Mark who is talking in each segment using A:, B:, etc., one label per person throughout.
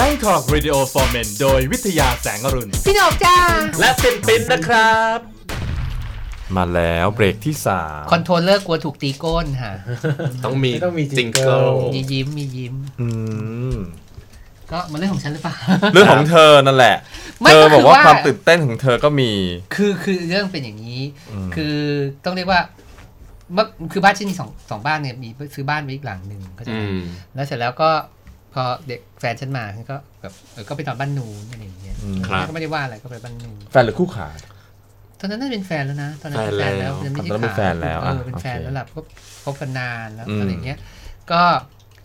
A: Bangkok Radio for Men โดยวิทยาแสงอรุณ
B: พี่หนกจ้า
C: และปินปินนะครับ
A: มาแล้วเบรกที่สาม
B: controller กลัวถูกตีก้นค่ะ
C: ต้องมี
D: ต้องมี
C: jingle
B: มียิ้มมียิ้ม
A: อืม
B: ก็มันเรื่องของฉันหรือเปล่า
A: เรื่องของเธอนั่นแหละ
B: ไม่
A: เธอ
B: ก็คือ
A: บอกว่า
B: ว่า
A: ความตื่นเต้นของเธอก็มี
B: คือคือเรื่องเป็นอย่างนี้ คือต้องเรียกว่าเมื่อคือบ้านฉันมีสองสองบ้านเนี่ยมีซื้อบ้านไว้อีกหลังหนึ่งก็จะ
C: อืม
B: แล้วเสร็จแล้วก็ พอเด็กแฟนฉันมาฉันก็แบบเออก็ไปนอนบ้านนูนอะไรอย่างเงี้ย
A: อืม
C: ครับ
B: ก็ไม่ได้ว่าอะไรก็ไปบ้านนูน
A: แฟนหรือคู่ขา
B: ตอนนั้นน่าจะเป็นแฟนแล้วนะ ตอนนั้นเป็น
C: แฟ
B: แฟ
C: น
B: น
C: แล้
B: แล้ววยังไม่
A: ตอนนั้น
B: ใช่
A: เป็นแฟนแล้ว
B: เอ
A: อะ
B: อเป็นแฟน
A: โอเค
B: แล้วล่ะก็คบกันนานแล้ว
A: อืม
B: อะไรเงี้ย ก็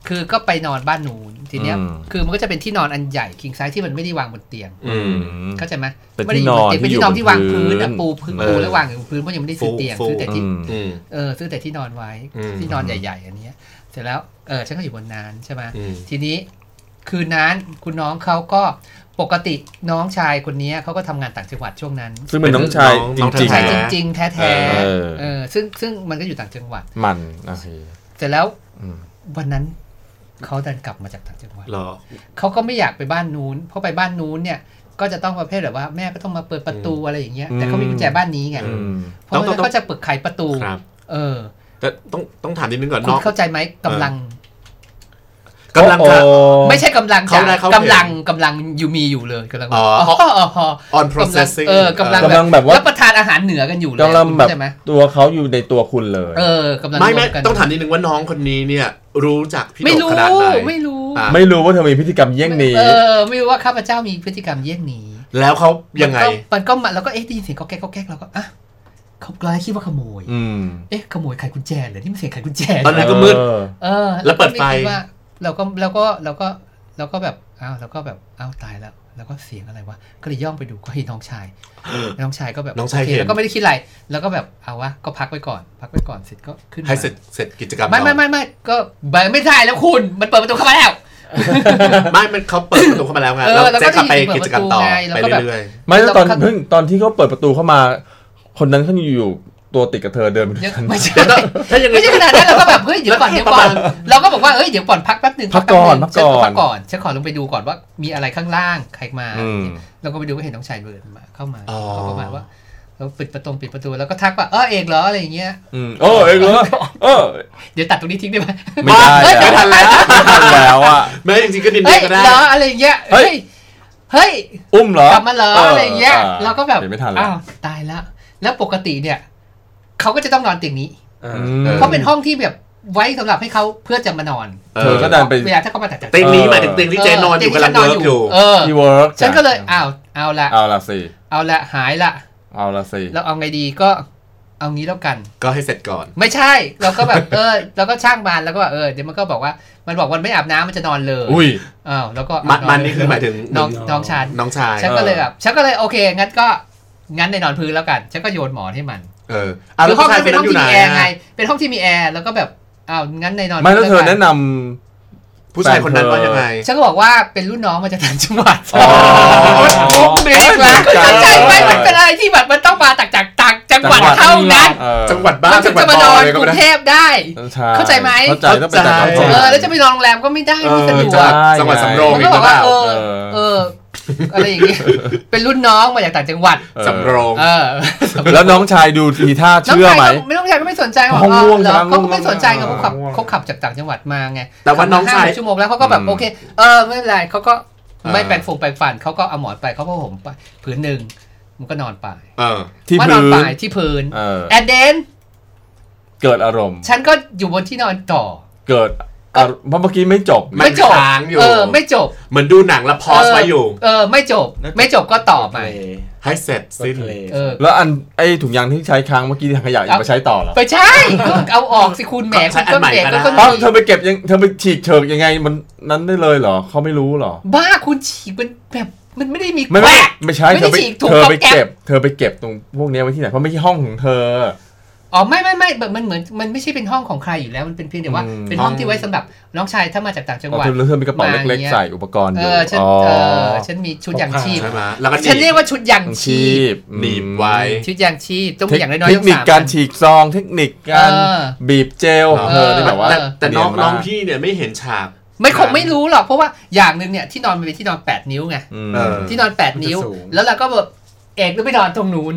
B: คือก็ไปนอนบ้านนูนทีเนี้ย
A: อืม
B: คือมันก็จะเป็นที่นอนอันใหญ่คิงไซส์ที่มันไม่ได้วางบนเตียง
C: อืม
B: เข้าใจไหม
A: เป็น
B: ไม่ได้
A: ที่
B: ยู่
A: นอน
B: บเตียงเป็น
A: ที่
B: ที่นอน
A: อยู่
B: ที่วาง
A: บน
B: พื้น
A: พื้
B: อะ
A: น
B: ปูพื้น
C: เออ
B: ปูแล้ววางอยู่บนพื้นเพราะยังไม่ได้ซื้อ
C: ฟู
B: เตียง
C: ฟู
B: ซื้อแต่ที่
A: อืม
C: อืม
B: เออซื้อแต่ที่นอนไว้
C: อืม
B: ที่นอนใหญ่ ๆ อันเนี้ย เสร็จแล้วเออฉันก็อยู่บนนั้นใช่ไหม
C: อืม
B: ทีนี้คืนนั้นคุณน้องเขาก็ปกติน้องชายคนนี้เขาก็ทำงานต่างจังหวัดช่วงนั้น
A: ซึ่งเป็นน้องชาย
C: น้อง
A: จริง
B: ชาย
A: ๆ
B: จ
A: นะ
B: ริงๆแท้
A: เออ
B: ๆเออซึ่งซึ่งมันก็อยู่ต่างจังหวัด
A: มันโอเค
B: เสร็จแล้ว
A: อืม
B: วันนั้นเขาดันกลับมาจากต่างจังหวัด
C: เหรอ
B: เขาก็ไม่อยากไปบ้านนู้นเพราะไปบ้านนู้นเนี่ยก็จะต้องประเภทแบบว่าแม่ก็ต้องมาเปิดประตูอะไรอย่างเงี้ยแต่เขามีกุญแจบ้านนี้ไง
A: อืม
B: เพราะฉะนั้นก็จะเปิดไขประตู
C: ครับ
B: เออ
C: แต่ต้องต้องถามนิดนึงก่อน
B: คุ
C: น้
B: ณ
C: อง
B: เข้าใจไหมกำลัง
C: กำลัง
A: โอ้
C: จะ
B: ไม่ใช่กำลัง
C: เขาได้
B: จะ
C: เขา
B: กำลังกำลังอยู่มีอยู่เลยกำลัง
C: อ๋อ
B: อ๋ออ๋ออ๋อ
C: on
B: กำลัง
C: processing
B: เออกำลัง
A: กำลังแบบว่า
B: รับประทานอาหารเหนือกันอยู่เลย
A: กำลัง
B: คุณ
A: แบบ
B: เข้าใจไหม
A: ตัวเขาอยู่ในตัวคุณเลย
B: เออกำลัง
C: ไม่ไม่
B: รวกัน
C: ต้องถามนิดนึงว่าน้องคนนี้เนี่ย รู้จักพี่
B: ไม่
C: โด
B: รู้
C: ขนาดไหน
B: ไม่รู้
C: อะ
A: ไม่รู้ว่าเธอมีพฤติกรรมเยี่ยงนี้
B: เออไม่รู้ว่าข้าพเจ้ามีพฤติกรรมเยี่ยงนี้
C: แล้วเขายังไง
B: มันก็มันก็มาแล้วก็เอ๊ะได้ยินเสียงก็แก๊กก็แก๊กเราก็อะ เขากลายคิดว่าขโมย
A: อืม
B: เอ๊ะขโมยไขกุญแจเหรอนี่มันเสียงไขกุญแจ
C: ตอนนั้นก็มืด
A: เออ
B: เออ
C: แล้วเปิดไฟ
B: ก็ม่คิว่าเราก็เราก็เราก็เราก็แบบอ้าวเราก็แบบอ้าวตายแล้วแล้วก็เสียงอะไรวะ ก็เลยย่องไปดูก็เห็นน้องชาย น้องชายก็แบบ
C: น้องชาย
B: โเค
C: เห็น
B: แล้วก็ไม่ได้คิดอะไร แล้วก็แบบเอาวะ ก็พักไว้ก่อน พักไว้ก่อนเสร็จก็ขึ้นมา
C: ให้เสร็จเสร็จกิจกรรม
B: ไม่ไม่ไม่ไม่ก็ไม่ได้แล้วคุณ มันเปิดประตูเข้ามาแล้ว
C: ไม่ มันเขาเปิดประตูเข้ามาแล้วไง
B: เออ
C: แล้ว
B: แล้วก็
C: เจ๊กลับไป
B: ได้ยินเสียง
C: กิจกรรมต่อ
B: เปิดประตูไงแล้ว
C: ไป
B: ก็แบบ
C: เรื่อย
A: ไม่แล้วตอน
B: เราก็
A: เพิ่งตอนที่เขาเปิดประตูเข้ามา คนนั้นเขาอยู่ตัวติดกับเธอเดินไปด้วย
B: ยัง
A: กัน
B: ไม่ใช่
C: ๆเดี๋ยวต้องถ้ายังไง
B: ไม่ใช่ขนาดนั้นเราก็แบบเฮ้ยเดี๋ยวก่อนเดี๋ยวก่อนเราก็บอกว่าเอ้ยเดี๋ยวก่อนพักแป๊บหนึง
A: พักก่อน
B: แป๊บห
A: พักก่อน
B: พักก่อนฉันขอลงไปดูก่อนว่ามีอะไรข้างล่างใครมา
A: อืม
B: เราก็ไปดูก็เห็นน้องชายเดินมาเข้ามา
C: อ๋อ
B: ก็ประมาณว่าเราปิดประตูปิดประตูแล้วก็ทักว่าเออเอกเหรออะไรอย่างเงี้ย
A: อืมโอ้เองเหรอเออ
B: เดี๋ยวตัดตรงนี้ทิ้งได้ไหม
A: ไม่ได้
B: เฮ้ย
A: ไม่ทันแล้วไม่ทันแล้วอะ
C: ไม่จริงๆก็ดิน
B: เฮ้
C: เดี
B: ย
C: ก็ได้
B: เหรออะไรอย่างเงี้ย
A: เฮ้
B: เฮ้
A: ย
B: ยเฮ้ย
A: อุ้มเหรอก
B: ลับมาเหรออะไรอย่างเงี้ยเราก็แบบ
A: เดี๋ยวไม่ทันแล้ว
B: อ้าวตายแล้ว แล้วปกติเนี่ยเขาก็จะต้องนอนเตียงนี้
C: เออ
A: ม
C: เออ
B: เพราะเป็นห้องที่แบบไว้สำหรับให้เขาเพื่อจะมานอน
C: เอ
A: เธ
C: อ
A: อก็ดันไป
B: เวลาถ้าเขามาจากจาก
C: เตียงนี้หมายถึงเตียงที่เจนอนอยู่กำลังเวิร์กอยู่
B: เออ
A: ที่เวิร์ก
B: ฉันก็เลยอ้าวเอาละ
A: เอาละสิ
B: เอาละหายละ
A: เอาละสิ
B: แล้วเอาไงดีก็เอางี้แล้วกัน
C: ก็ให้เสร็จก่อน
B: ไม่ใช่ เราก็แบบเออเราก็ช่างมันแล้วก็เออเดี๋ยวมันก็บอกว่ามันบอกมันไม่อาบน้ำมันจะนอนเลย
A: อุ้ย
B: อ้าวแล้วก็
C: มัน
B: เา
C: มันนี่คือหมายถึง
B: น้องน้องชาย
C: น้องชาย
B: ฉันก็เลยแบบฉันก็เลยโอเคงั้นก็ งั้นในนอนพื้นแล้วกันฉันก็โยนหมอนให้มัน
C: เอออะ
B: คื
C: แล้ว
B: ห้อง
C: ผู้ชาย
B: นั้น
C: ค
B: เป็นน
C: นั้
B: ห้อนง
C: อยู่
B: ที่
C: ไหน
B: มีแอร์ไง
C: อะ
B: เป็นห้องที่มีแอร์แล้วก็แบบอ้าวงั้นในนอน
A: ไม่แล้วเธอ
B: กั
A: แนะน
C: ผู้ชายคนนั้นว่ายังไง
B: ฉันก็บอกว่าเป็นรุ่นน้องมาจากต่างจังหวัด
A: อ๋อ
B: มุกเด็กละเข้าใจไหมมันเป็นอะไรที่แบบมันต้องมาจากจากต่างจังหวัดเท่านั้นำ
A: เออ
C: จังหวัดบ้า
B: มันน
C: จั
B: ถึ
C: ง
B: ง
C: หวัด
B: จะมาน
C: บ
B: อ
C: อนย
B: ก
C: ก็
B: รุ
C: ไม่
B: ง
C: ได้
B: เทพได้
A: ใช่
B: เข้าใจไหม
A: เข้าใจต้องเป็นจากต่างจังห
B: เอ
A: วัด
B: อแล้วจะไปนอนโรงแรมก็ไม่ได้ไม่สะดว
C: เออ
B: ก
C: จังหวัดสำโรง
B: มัน
C: อี
B: ก็
C: ก
B: บ
C: ห
B: อ
C: รื
B: ก
C: อเป
B: ว่า
C: ล่า
B: เออเออ อะไรอย่างงี้เป็นรุ่นน้องมาจากต่างจังหวัด
A: เออ
C: สำโรง
B: เออ
A: แล้วน้องชายดูทีท่าเชื่อไหม
B: น้งชายก็ไม่ต้องชายก็ไม่สนใจหรอก
A: ห้องง่วง
B: เหรอ
A: ใช่ไหม
B: เขาก็ไม่สนใจไง
A: ง่ว
B: เขา
A: ง
B: ขับ
A: ง่วง
B: เขาขับจากต่างจังหวัดมาไง
C: แต่ว่าน้องชาย
B: ขับมห้ชั่วโมงแล้วเขาก็แบบ
A: อืม
B: โอเค เออไม่เป็นไรเขาก็
C: อ่า
B: ไม่แปลงฟงแปลงฟันเขาก็เอาหมอนไปเขาก็ห่มไปผืนหนึ่งมันก็นอนไป
C: เออ
A: ที่
B: ว่านอ
A: พื้
B: น
A: น
B: ไปที่พื้น
A: เออ
B: แอนเดน
A: เกิดอารมณ์
B: ฉันก็อยู่บนที่นอนต่อ
A: เกิด อารเพราะเมื่อกี้ไม่จบ
C: มัน
B: ไม่จบ
C: ค้างอยู่
B: เออ ไม่จบ
C: เหมือนดูหนังแล้วพอสไว้อยู่
B: เออ ไม่จบ ไม่จบก็ต่อไป
C: ให้เสร็จสิ้น
B: เออ
A: แล้วอันไอ้ถุงยางที่ใช้ค้างเมื่อกี้ถังขยะยังมาใช้ต่อเหรอ
B: ไปใช่ก็เอาออกสิคุณแหม
C: ใช้
B: คุณ
C: อั
B: ก็
C: นใหม่
B: แหม
C: ก็
B: ก็
C: ได้
B: ก็
A: อ้าว
B: มี
A: เธอไปเก็บยังเธอไปฉีกเฉิกยังไงมันนั้นได้เลยเหรอเขาไม่รู้เหรอ
B: บ้าคุณฉีกมันแบบมันไม่ได้มี
A: ไม่
B: แก
A: ไม่
B: วก
A: ไม่ใช่
B: ไม่
A: เธ
B: ได้
A: อไป
B: ฉีกถุง
A: เธอไป
B: ก๊อบแก๊บ
A: เก็บ เธอไปเก็บตรงพวกเนี้ยไว้ที่ไหนเพราะไม่ใช่ห้องของเธอ
B: อ๋อไม่ไม่ไม่แบบมันเหมือนมันไม่ใช่เป็นห้องของใครอยู่แล้วมันเป็นเพียงแต่ว่า
A: อืม
B: เป็นห้องที่ไว้สำหรับน้องชายถ้ามาจากต่างจังหวัด
A: เธอแล้วเธอมีกระเป๋า
B: มาอย่าง
A: เล็ก
B: เงี้ย
A: ๆใส่อุปกรณ์อ
B: เอยู่อฉัน
A: อ๋อ
B: เออฉันมีชุดยางชีพ
C: ใช่ไหมแล้วก็
B: ฉันเรียกว่าชุดยาง
A: ของ
B: ชี
A: ชี
B: พ
A: พ
C: หนีบไว้
B: ชุดยางชีพต้อง
A: เท
B: มี
A: ค
B: อย่างน้อย
A: เท
B: ๆ
A: ค
B: ต้อง
A: นิค
B: สาม
A: การ
B: อัน
A: ฉีกซอง เทคนิคการ
B: เออ
A: บีบเจล
C: เออ
A: เธอนี่แบบว่า
C: แต่แต่น้อง
A: เนียน
C: น้อง
A: มาก
C: พี่เนี่ยไม่เห็นฉาก
B: ไม่คงไม่รู้หรอกเพราะว่าอย่างหนึ่งเนี่ยที่นอนมันเป็นที่นอน 8 นิ้วไง
A: อืม
C: เออ
B: ที่นอน 8 นิ้ว
D: มันจะสูง
B: แล้วเราก็แบบเอกหรือไปนอนตรงนู้น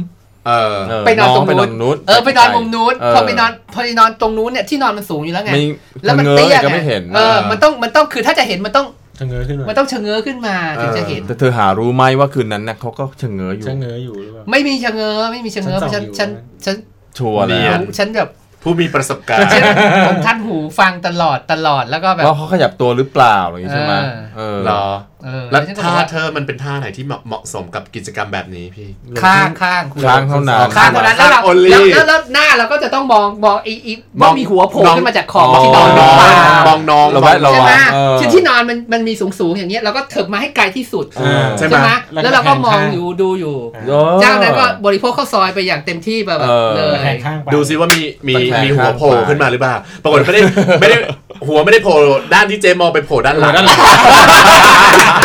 C: เออ
A: เออ
B: ไปนอนตรง
A: ไปน
B: นู้
A: อนนนู้น
B: เออไปนอนมุมนู้น
A: เออ
B: พอไปนอนพอไปนอนตรงนู้นเนี่ยที่นอนมันสูงอยู่แล้วไง
A: ไม่
B: แล้วมัน
A: เง
B: เตี้ย
A: ยก็
B: ไง
A: ไม่เห็น
B: เออมันต้องมันต้องคือถ้าจะเห็นมันต้อง
D: ชะเง้อขึ้นมา
B: มันต้องชะเง้อขึ้นมาถึงจะเห็น
A: แต่เธอหารู้ไหมว่าคืนนั้นน่ะเขาก็ชะเง้ออยู่
D: ชะเง้ออยู่หรือเปล่า
B: ไม่มีชะเง้อไม่มีชะเง้อ
D: ฉั
B: ฉัน
D: น
B: ฉัน
D: ส่องอยู่
B: ฉัน
A: ชัวร์
C: เนี
A: แล้
C: ย
A: วน
B: ฉันแบบ
C: ผู้มีประสบการณ์
B: ฉันผมทันหูฟังตลอดตลอดแล้วก็แบบ
A: ว่าเขาขยับตัวหรือเปล่าอะไรอย่างงี้ใช่ไหม
B: เออ
A: เออ
C: เหรอ
B: เออ
C: แล้ว
B: ฉันก็บ
C: ท่า
B: อกว่า
C: เธอมันเป็นท่าไหนที่เหมาะเหมาะสมกับกิจกรรมแบบนี้พี่
B: ข้างข้างคุณ
A: ข้างเท่านั้น
B: ข้างเท่านั้นแล้วเรา
C: ข้าง only
B: แล้วแล้วแล้วหน้าเราก็จะต้องมองมองอีอีว่ามีหัวโผล่
C: มอง
B: ขึ้นมาจากขอบ
A: อ๋อ
B: ที่นอนหรือเปล่า
C: มองน้อง
A: ระแวดระ
B: ใช่
A: วั
B: ไหม
A: งเออ
B: ที่ที่นอนมันมันมีสูงสูงๆอย่างเงี้ยเราก็เถิบมาให้ไกลที่สุด
A: เออ
C: ใช่
B: ใช่
C: ไห
B: ไห
C: ม
B: มแล้วเราก็มองอยู่ดูอยู่
A: เออ
B: เจ้านั้นก็บริโภคข้าวซอยไปอย่างเต็มที่แบบ
A: เออ
B: เล
D: ตะแค
B: ย
D: งข้างไป
C: ดูซิว่ามีมี
A: ตะแคง
C: มีหัวโผล่
A: ข้างไป
C: ขึ้นมาหรือเปล่าปรากฏไม่ได้ไม่ได้ หัวไม่ได้โผล่ด้านที่เจมองไปโผล่ด้านหลัง
D: ด้านหลัง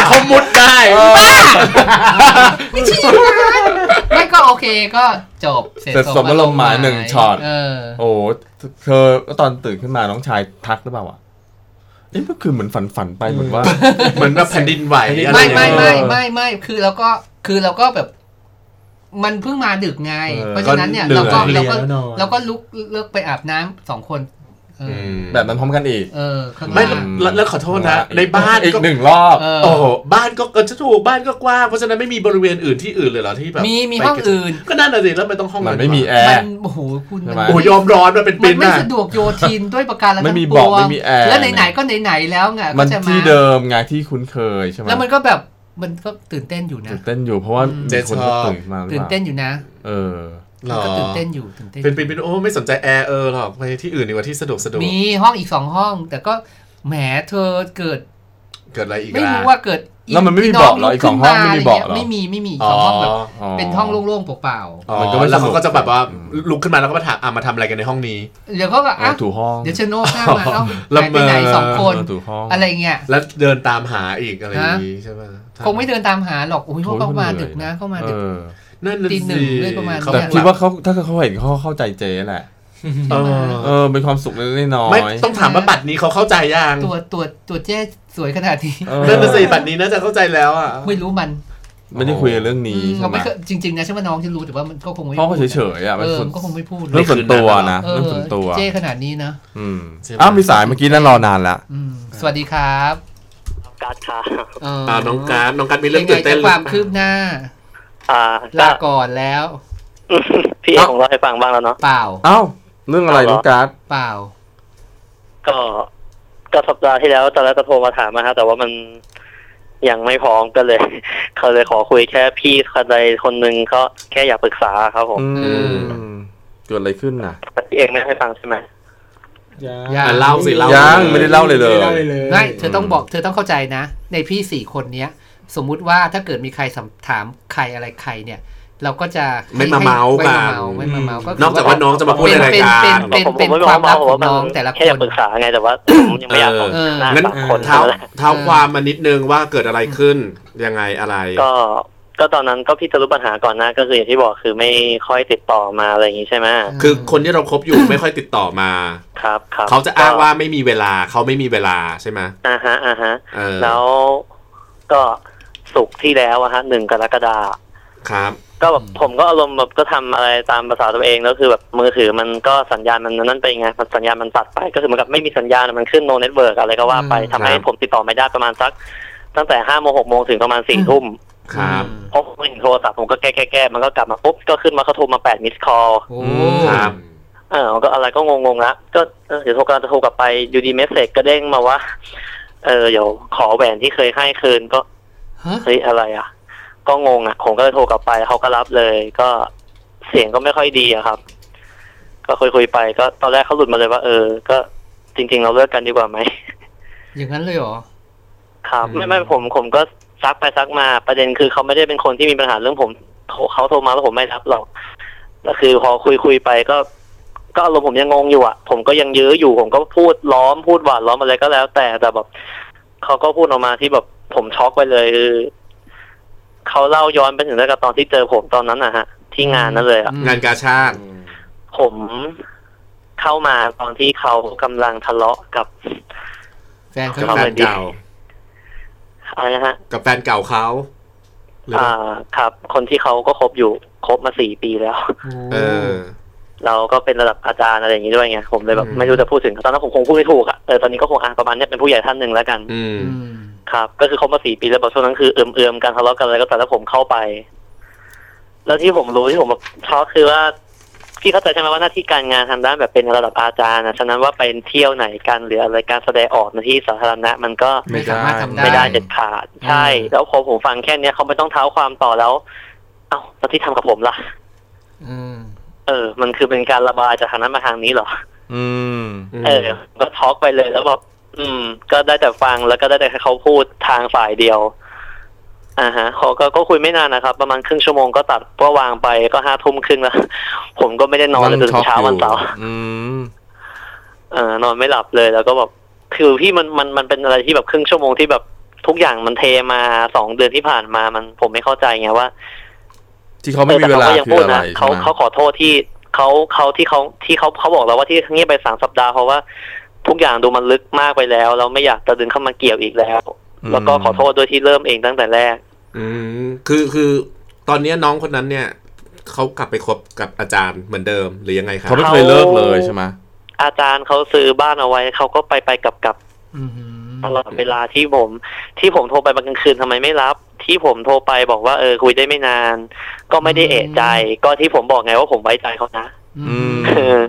C: เขามุดได้
B: ไม่ใช่อย่างนั้นไม่ก็โอเคก็จบ
A: เสร็จสมอารมณ์หมายหนึ่งช็อต
B: เออ
A: โอ้เธอก็ตอนตื่นขึ้นมาน้องชายทักหรือเปล่าวะเอ๊ะเมื่อคืนเหมือนฝันฝันๆไปเหมือนว่า
C: เหมือนแบบแผ่นดินไหวอะไร
B: ไม่
C: อย่าง
B: ไม่
C: เงี้ย
B: ไม่ไม่ไม่คือเราก็คือเราก็แบบมันเพิ่งมาดึกไง
A: เออ
B: เพราะฉะนั้นเนี่ย
A: ก็
B: เราก็
A: เหนื่
B: เรา
A: อย
B: ก็
D: แล้วนอน
B: เราก็ลุกเลิกไปอาบน้ำสองคนเออ
C: อื
B: อ
C: ม
A: แบบนั้นพร้อมกันอีก
B: เออข้าง
C: ไม่
B: ล่าง
C: แล้วแล้วขอโทษนะ ในบ้าน
A: อีก
C: ก็
A: หนึ่งรอบ
B: เออ
C: โอ้โหบ้านก็เออจะถูกบ้านก็กว้างเพราะฉะนั้นไม่มีบริเวณอื่นที่อื่นเลยเหรอที่แบบ
B: มีมี
C: ไป
B: ห้องอื่น
C: ก็นั่นน่ะสิแล้วไม่ต้องห้อง
A: มัน
C: นั้น
A: ไม่มี
C: วะ
A: แอ
B: มั
A: ร์
B: นโอ้โหคุณ
A: ใช่ไหม
C: โอ้โหยอมร้อนมาเป็น
B: มั
C: ปี
B: นไม่
C: น่ะ
B: สะดวกโยทินด้วยประการละ
A: ไม่มี
B: ทั้ง
A: เบาะ
B: ปวง
A: ไม่มีแอร์
B: แล้วไหนๆก็ไหนๆแล้วไง
A: มัน
B: ก็จะา
A: ที่เดิมไงที่คุ้นเคยใช่ไหม
B: แล้วมันก็แบบมันก็ตื่นเต้นอยู่นะ
A: ตื่นเต้นอยู่เพราะว่า
B: อืม
A: มีคนก็ตื่นมาหรือ
B: ตื่น
A: เปล่า
B: เต้นอยู่นะ
A: เออ
C: หร
B: มัน
C: อ
B: ก็ตื่นเต้นอยู่ตื่นเต้น
C: เป็นปีเป็นโอ้ไม่สนใจแอร์เออหรอกไปที่อื่นดีกว่าที่สะดวกสะดวก
B: มีห้องอีกสองห้อง แต่ก็แหมเธอเกิด
C: เกิดอะไรอีก
B: ไม่รู้
C: ล่ะ
B: ว่าเกิด
A: แล้วมันไม่มีเบาะเหรออีกสองห้องไม่มีเบาะเหรอ
B: ไม่มีไม่มีอีก
C: อ๋
B: ส
C: อ
B: องห้องแบบ
A: อ๋อ
B: เป็นห้องโล่งๆเปล่า
C: อ๋อ
A: มันก็ไม่
C: แล้วเขา
A: สนุก
C: ก็จะแบบว่าลุกขึ้นมาแล้วก็มาถามอะมาทำอะไรกันในห้องนี้
B: ๆเดี๋ยวเขาก็
A: เอ
B: อะ
A: อถูห้อง
B: เดี๋ยวชะโนกหน้ามาเอ้า
C: ละ
B: หาย
C: เม
B: ไป
C: อ
B: ไหนสองคน
A: เออถูห้อง
B: อะไรเงี้ย
C: แล้วเดินตามหาอีกอะไรอย่างนี้ใช่ไหม
B: คงไม่เดินตามหาหรอกอุ้ยเขา
A: โอ้ย
B: เข้ามา
A: เหนื่อย
B: ดึกนะเข้ามา
A: เอ
B: ดึก
A: อ
C: นั่นน่ะ
B: ตีหนึ่ง
C: สิ
B: เลยประมาณ
C: เขา
A: แต่
B: เนี่ย
A: คิดว่าเขาถ้าเขาเห็นเขาเข้าใจเจ๊แหละ
C: เออ
A: เออเป็นความสุขเล็กๆน้อย
C: ไม่ต้องถามว่าบัตรนี้เขาเข้าใจยัง
B: ตัวตัวตัวเจ๊สวยขนาดนี้
A: เออ
C: นั่นน่ะสิบัตรนี้น่าจะเข้าใจแล้วอะ
B: ไม่รู้มัน
A: ไม่ได้คุยกันเรื่องนี้
B: อืม
A: ใช่
B: เรา
A: ไหม
B: ไม่เคยจริงๆนะใช่ไหมน้องที่รู้แต่ว่ามันก็คงไม่
A: พ่อก็
B: พูด
A: เฉยๆอะ
B: เอ
A: มัน
B: อ
A: ส่วน
B: ก็คงไม่พูด
A: เรื่องส่วนตัวนะ
B: เอ
A: เรื่อง
B: อ
A: ส่วนตัว
B: เจ๊ขนาดนี้นะ
A: อืม
C: ใช่ไหม
A: อ้าวมีสายเมื่อกี้นั่นรอนานละ
B: อืมสวัสดีครับ
E: การ์ดครับ
B: เออ
C: อ่าน้องการดน้องการดมีเรื่อง
B: เป็นไง
C: ตื่นเต้น
B: จะความคืบหน้า
E: อ่า
B: ลาก่อนแล้ว
E: พี่เอกของเราให้ฟังบ้างแล้วเนาะ
B: เปล่า
A: เอ้าเรื่องอะไร
E: เอาเหรอ
A: น้องการ์ด
B: เปล่า
E: ก็ก็สัปดาห์ที่แล้วตอนแรกก็โทรมาถามมาฮะแต่ว่ามันยังไม่พร้อมก็เลย เขาเลยขอคุยแค่พี่คนใดคนหนึ่งก็แค่อยากปรึกษาครับผม
A: อืมเกิดอะไรขึ้นน่ะ
E: แต่พี่เอกไม่ให้ฟังใช่ไหม
D: ยัง
B: ยัง
C: อะเล่าสิเล่า
A: ยัง
C: สิ
A: ไม่ได้เล่าเลยเลย
D: ไม่ได้เล่าเลยเลย
B: ไม่เธอต้องบอกเธอต้องเข้าใจนะ ในพี่สี่คนเนี้ย สมมุติว่าถ้าเกิดมีใครสัมถามใครอะไรใครเนี่ยเราก็จะ
C: ไม่มาเมาส์
B: ไม่
C: กั
B: มานเมาไม่มาเมาก็คื
C: นอกจากว่าน้องจะมาพูดในรายการ
B: เป็น
E: ผม
B: เป็น
E: ผม
B: เป็น
E: ไม่
B: ความลับ
E: ผ
B: ข
E: ม
B: องน้องแต่ละ
E: แค่
B: ค
E: อยาก
B: น
E: ปรึกษาไงแต่ว่าผมยังไม่อยากบอก
B: เออ
E: หน้า
C: งั้น
E: ปากคน
C: เท้า
E: นั่นแหละ
C: เท้าความมานิดนึงว่าเกิดอะไรขึ้นยังไงอะไร
E: ก็ก็ตอนนั้นก็พี่จะรู้ปัญหาก่อนหน้าก็คืออย่างที่บอกคือไม่ค่อยติดต่อมาอะไรอย่างนี้ใช่ไหม
C: คือคนที่เราคบอยู่ไม่ค่อยติดต่อมา
E: ครับครับ
C: เขาจะอ้างว่าไม่มีเวลาเขาไม่มีเวลาใช่ไหม
E: อ่าฮะอ่าฮะ
C: เออ
E: แล้วก็ สุกร์ที่แล้วอะฮะหนึ่งกรกฎา
C: ครับ
E: ก็แบบผมก็อารมณ์แบบก็ทำอะไรตามภาษาตัวเองแล้วคือแบบมือถือมันก็สัญญาณมันนั่นไปไงมันสัญญาณมันตัดไป ก็คือเหมือนกับไม่มีสัญญาณมันขึ้น no network อะไรก็ว่าไป
B: อืม
E: ทำให้
C: ครับ
E: ผมติดต่อไม่ได้ประมาณสัก ตั้งแต่ห้าโมงหกโมงถึงประมาณสี่ทุ่ม
C: ครับ
E: เพราะผมเห็นโทรศัพท์ผมก็แก้แก้แก้มันก็กลับมาปุ๊บก็ขึ้นมาเขาโทรมาแปด missed call
B: โอ้
C: ครับ
E: เออก็อะไรก็งงๆละก็เออเดี๋ยวโทรกำลังจะโทรกลับไปอยู่ดี message ก็เด้งมาว่า เออเดี๋ยวขอแหวนที่เคยให้คืนก็
B: ฮะ
E: เฮ้ยอะไรอะ ก็งงอะ ผมก็เลยโทรกลับไปเขาก็รับเลย ก็เสียงก็ไม่ค่อยดีอะครับ ก็คุยคุยๆไป ก็ตอนแรกเขาหลุดมาเลยว่า เออ ก็จริง ๆ เราเลิกกันดีกว่าไหม
B: อย่างนั้นเลยเหรอ
E: ครับ
C: อืม
E: ไม่ไม่ผมผมก็ซักไปซักมาประเด็นคือเขาไม่ได้เป็นคนที่มีปัญหาเรื่องผมโทรเขาโทรมาแล้วผมไม่รับหรอกก็คือพอคุยคุยไปก็ ก็อารมณ์ผมยังงงอยู่อะ ผมก็ยังยื้ออยู่ผมก็พูดล้อมพูดหวานล้อมอะไรก็แล้ว แต่แต่แบบเขาก็พูดออกมาที่แบบ ผมช็อกไปเลยคือเขาเล่าย้อนไปถึงตั้งแต่ตอนที่เจอผมตอนนั้นนะฮะ ที่งานนั้นเลยอะ
B: อืม
C: งานกาชาติ
E: ผมเข้ามาตอนที่เขากำลังทะเลาะกับ
B: แฟฟนเขา
C: กับ
B: อยู่
C: แฟนเก่า
E: อะไรนะฮะ
C: กับแฟนเก่าเขาหรือ
E: อ่า
C: ว่า
E: ครับ คนที่เขาก็คบอยู่คบมาสี่ปีแล้ว
C: เออ
E: เราก็เป็นระดับอาจารย์อะไรอย่างนี้ด้วยไงผมเลยแบบ
C: อืม
E: ไม่รู้จะพูดถึงตอนนั้นผมคงพูดไม่ถูกอะเออตอนนี้ก็คงอะประมาณเนี้ยเป็นผู้ใหญ่ท่านหนึ่งแล้วกัน
C: อืม
B: อืม
E: ครับ ก็คือคบมาสี่ปีแล้วแบบช่วงนั้นคือเอื่อมๆกันทะเลาะกันอะไรก็แต่แล้วผมเข้าไป แล้วที่ผมรู้ที่ผมแบบช็อกคือว่าพี่เข้าใจใช่ไหมว่าหน้าที่การงานทางด้านแบบเป็นระดับอาจารย์นะฉะนั้นว่าไปเที่ยวไหนกันหรืออะไรการแสดงออกในที่สาธารณะมันก็
B: ไม่สามารถทำได้
E: ไม่ได้เด็ดขาดใช่
B: อืม
E: แล้วพอผมฟังแค่เนี้ยเขาไม่ต้องเท้าความต่อแล้ว เอ้าแล้วที่ทำกับผมล่ะ
B: อืม
E: เออ มันคือเป็นการระบายจากทางนั้นมาทางนี้เหรอ
A: อืม
E: เออก็ทอล์กไปเลยแล้วแบบ อืม ก็ได้แต่ฟังแล้วก็ได้แต่เขาพูดทางฝ่ายเดียวอ่าฮะเขาก็ก็คุยไม่นานนะครับ ประมาณครึ่งชั่วโมงก็ตัดก็วางไปก็ห้าทุ่มครึ่งแล้ว ผมก็ไม่ได้นอนเลยจนเช้าวันเสาร์
A: อืม
E: เออนอนไม่หลับเลย แล้วก็แบบคือพี่มันมันมันเป็นอะไรที่แบบครึ่งชั่วโมงที่แบบทุกอย่างมันเทมาสองเดือนที่ผ่านมามันผมไม่เข้าใจไงว่า
A: ที่เขาไม่มีเวลา
E: แต่ขก็ยัง
A: คื
E: พู
A: อ
E: ด
A: อะไร
E: นะเขา
A: ใช่ไหม
E: เขาขอโทษที่เขาเขาที่เขาที่เขาเขาบอกเราว่าที่เงียบไปสามสัปดาห์เพราะว่า ทุกอย่างดูมันลึกมากไปแล้ว เราไม่อยากจะดึงเข้ามาเกี่ยวอีกแล้ว แล้วก็ขอโทษด้วยที่เริ่มเองตั้งแต่แรก
C: อืมคือคือตอนเนี้ยน้องคนนั้นเนี่ยเขากลับไปคบกับอาจารย์เหมือนเดิมหรือยังไงครับ
A: เขาไม่เคยเลิกเลยใช่ไหม
E: อาจารย์เขาซื้อบ้านเอาไว้เขาก็ไปไปกลับกลับ
B: อืม
E: ตลอดเวลาที่ผม ที่ผมโทรไปบางกลางคืนทำไมไม่รับ ที่ผมโทรไปบอกว่าเออคุยได้ไม่นาน ก็ไม่ได้เอะใจ ก็ที่ผมบอกไงว่าผมไว้ใจเขานะ
B: อืม
E: เออ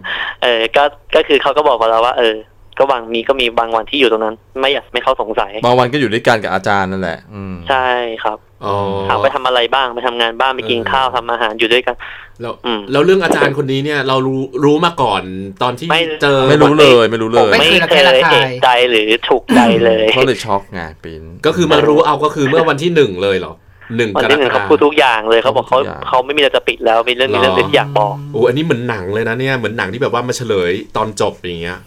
E: เออ ก็ก็คือเขาก็บอกกับเราว่า เออ ก็บางมีก็มีบางวันที่อยู่ตรงนั้น ไม่อยากไม่เขาสงสัย
A: บางวันก็อยู่ด้วยกันกับอาจารย์นั่นแหละ อืม
E: ใช่ครับ
C: อ๋อ
E: ถามไปทำอะไรบ้างไปทำงานบ้างไปกินข้าวทำอาหารอยู่ด้วยกัน
C: แล้ว
E: อืม
C: แล้วเรื่องอาจารย์คนนี้เนี่ย เรารู้รู้มาก่อนตอนที่
E: ไม่
C: เจอ
A: ไม่รู้เลยไม่รู้เล
E: ผม
A: ย
E: ไม่เคยเอะใจหรือถูกใจเลย
A: เขาเลยช็อกไงปิน
C: ก็คือมารู้เอาก็คือเมื่อวันที่หนึ่งเลยเหรอหนึ่ง
E: วัน
C: กร
E: ที่หนึ่ง
C: ก
E: เขา
C: ฎา
E: พูดทุกอย่างเลยเขาบอกเขา
A: ทุกอย่าง
E: เขาไม่มีอะไรจะปิดแล้วมีเรื่องมีเรื่อง
C: หรอ
E: ที่อยากบอก
C: โอ้อันนี้เหมือนหนังเลยนะเนี่ยเหมือนหนังที่แบบว่ามาเฉลยตอนจบอย่างเงี้ย